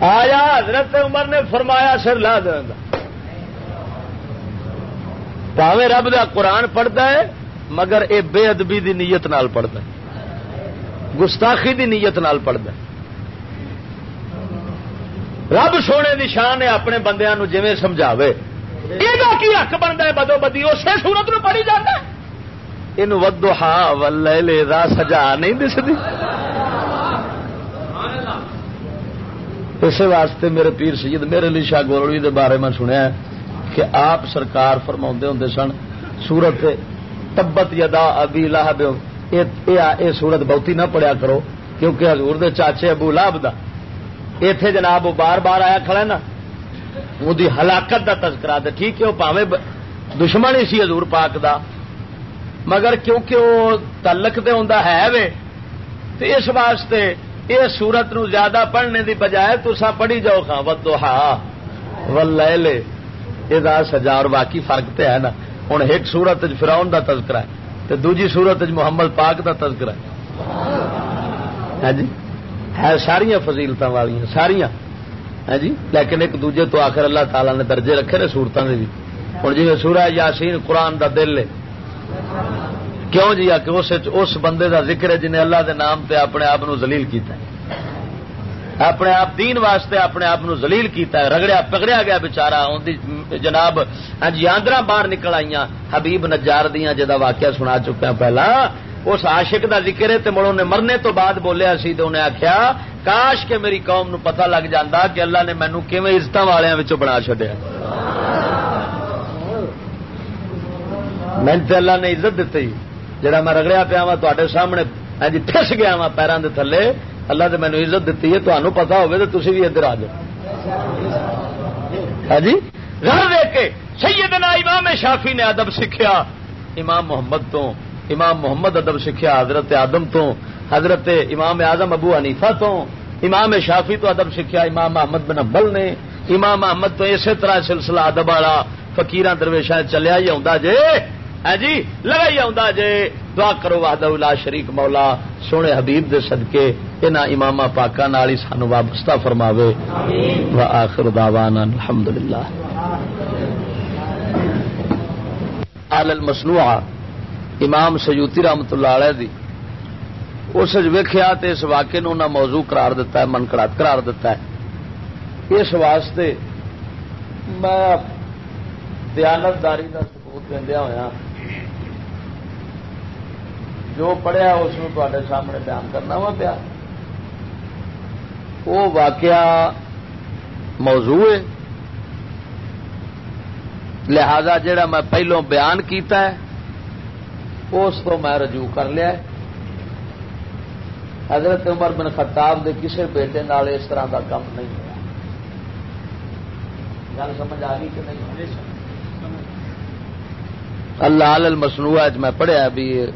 S1: آیا حضرت عمر نے فرمایا سر لا دینا پاوے رب دا قرآن پڑھتا ہے، مگر اے بے ادبی دی نیت نال پڑھتا ہے۔ گستاخی دی نیت نال پڑھتا ہے۔ رب سونے دی شان ہے اپنے بندیاں نو جویں سمجھاوے۔ یہ کی حق بنتا ہے بدو بدی اسی سورت نو پڑھی جاتا ہے۔ یہ ودو ہا ولے لے سجا نہیں دستی اسی واسطے میرے پیر سید، میرے لیے شاہ گولوی دے بارے میں سنیا کہ آپ سرکار فرما ہوں سن، سورت تبت یدا ابی لاہب یہ سورت بہتی نہ پڑیا کرو، کیونکہ حضور دے چاچے ابو لاب دا۔ اتے جناب وہ بار بار آیا کھڑا نا۔ وہ ہلاکت دا تذکرہ دے۔ ٹھیک ہے وہ پاوے دشمن ہی سی حضور پاک دا۔ مگر کیونکہ وہ تلک دے ہوں ہے وے تو اس واسطے یہ سورت نو زیادہ پڑھنے دی بجائے تو سا پڑھی جاؤ خاں ودو ہا ولے یہ سجا۔ اور باقی فرق تو ہے نا۔ ہوں ایک سورت فراؤن کا تذکرہ ہے تو دوجی سورت محمد پاک کا تذکرہ ہے۔ ہاں جی ہے ساریا فضیلت والی ساریا ہے جی؟ لیکن ایک دوجے تو آخر اللہ تعالی نے درجے رکھے نے سورتوں کے بھی ہوں جی سورہ یاسین قرآن کا دل ہے۔ کیوں جی؟ آ کہ اس بندے کا ذکر ہے جنہیں اللہ دے نام تے اپنے آپ زلیل کیتا ہے۔ اپنے آپ دین واسطے اپنے آپ زلیل کیتا ہے، رگڑیا، پگڑیا گیا بچارا جی، جناب ہاں جی آندرا باہر نکل آئی حبیب نجار دیا جا واقعہ سنا چکا ہاں پہلا۔ اس عاشق دا ذکر ہے مڑوں نے مرنے تو بعد بولیا سی تو انہیں آخیا کاش کے میری قوم نو پتہ لگ جاتا کہ اللہ نے مینو کیون عزت والوں بنا چڈیا میں اللہ نے عزت دیتی جڑا میں رگڑیا پیا وا تے سامنے ہاں جی ٹس گیا وا پیروں کے تھلے۔ اللہ نے مینو عزت دیتی ہے تمہیں پتا ہوگا تو تھی بھی ادھر آ جاؤ۔ ہاں جی؟ گھر دیکھ کے سیدنا امام شافی نے ادب سیکھا امام محمد تو، امام محمد ادب سیکھا حضرت آدم تو۔ حضرت امام اعظم ابو حنیفہ تو امام شافی تو ادب سیکھا امام محمد بن ابل نے۔ امام محمد تو اسی طرح سلسلہ ادب والا فکیر درویشا چلیا ہی آ جے۔ ہاں جی لگا ہی آ جے۔ دعا کرو وحدہ لا شریک مولا سونے حبیب دے صدقے انہاں امام پاکاں نال ہی سانو وابستہ فرماوے۔ واخر دعوانا الحمدللہ۔ آل المصنوع امام سیوتی رحمت اللہ علیہ دی۔ اس ویخیا تو اس واقعے نو نہ موضوع قرار دیتا ہے منکڑات قرار دیتا ہے۔ اس واسطے میں دیانتداری کا سبوت دیا ہوا جو پڑھیا اس تے سامنے بیان کرنا وا پیا۔ وہ واقعہ موضوع ہے۔ لہذا جڑا میں پہلوں بیان کیتا ہے، اس کو میں رجوع کر لیا ہے۔ حضرت عمر بن خطاب دے کسے بیٹے نال اس طرح کا کام نہیں ہوا۔ گل سمجھ آ گئی کہ نہیں؟ اللہ مصنوع میں پڑھیا بھی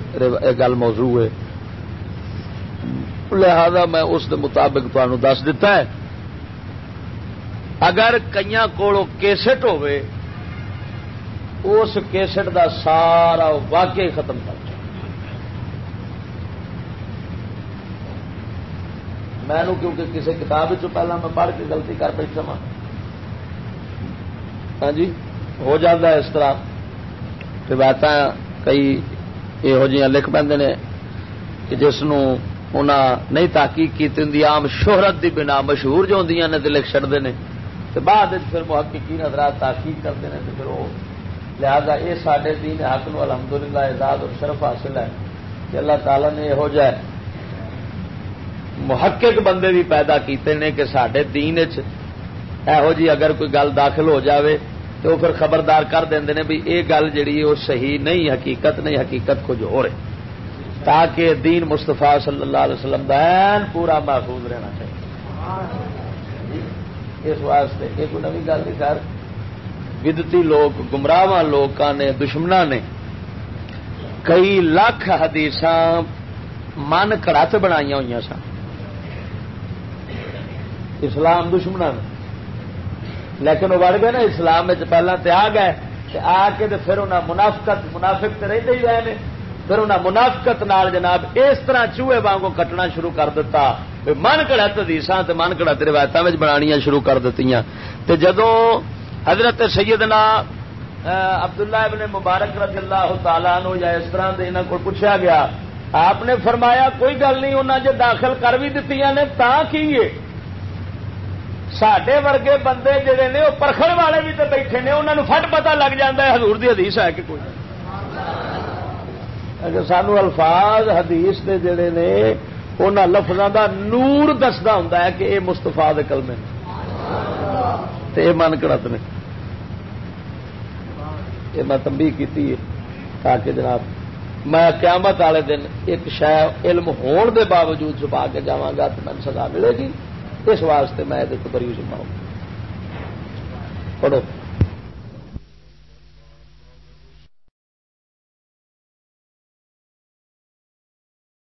S1: گل موضوع ہے۔ لہذا میں اس مطابق تمہیں دس دیتا ہے۔ اگر کئی کو کیسٹ ہوئے اس کیسٹ دا سارا واقعی ختم کر۔ میں کیونکہ کسی کتاب پہلا میں پڑھ کے گلتی کر بیٹھا وا ہاں جی؟ ہو جاتا ہے اس طرح۔ روایت کئی یہ لکھ پہ کہ جس نہیں تحقیق کی ہوں آم شہرت دی بنا مشہور جو ہوں نے لکھ چڑھتے ہیں تو بعد پھر محققین حضرات تحقیق کرتے ہیں تو پھر وہ، لہذا یہ سارے دین حق نو الحمدللہ اعزاز اور شرف حاصل ہے کہ اللہ تعالی نے یہو جہ محقق بندے بھی پیدا کیتے ہیں کہ سڈے دین یہو جی اگر کوئی گل داخل ہو جاوے تو پھر خبردار کر دیں بھی یہ گل جی وہ صحیح نہیں حقیقت نہیں حقیقت کچھ ہو رہے تاکہ دین مستفا صلی اللہ علیہ وسلم دین پورا محفوظ رہنا چاہیے اس واسطے یہ کوئی نوی گل نہیں کر بدتی لوگ گمراہ لوگ نے دشمنا نے کئی لاکھ حدیث من کڑت بنائی ہوئی سن اسلام دشمنا لیکن وہ بڑھ گئے نا، اسلام پہلے تے آ گئے، تے آ کے تے پھر انہیں منافقت، منافق تے رہتے ہی رہے پھر انہیں منافقت نال جناب اس طرح چوہے وانگو کٹنا شروع کر دیتا من کڑت حدیث من کڑت روایت بنانیاں شروع کر دیتی تے جدو حضرت سیدنا عبداللہ ابن مبارک رضی اللہ تعالیٰ نو یا اس طرح دے انہوں کو پوچھا گیا، آپ نے فرمایا، کوئی گل نہیں انہیں جو داخل کر بھی دیتی نے، تا کی سڈے ورگے بندے جڑے نے وہ پرکھڑ والے بھی تو بیٹھے نے انہوں فٹ پتا لگ جاتا ہے حضور دی حدیث ہے کہ کوئی اگر سانو الفاظ حدیث دے جڑے نے ان لفظوں دا نور دستا ہوں کہ یہ مستفا کلمے یہ من کڑت نے یہ میں تمبی کی تاکہ جناب میں قیامت والے دن ایک شہ علم ہون دے باوجود چھپا کے جا گا تو مجھے سزا ملے گی اس واسطے میں یہ بری پڑھو۔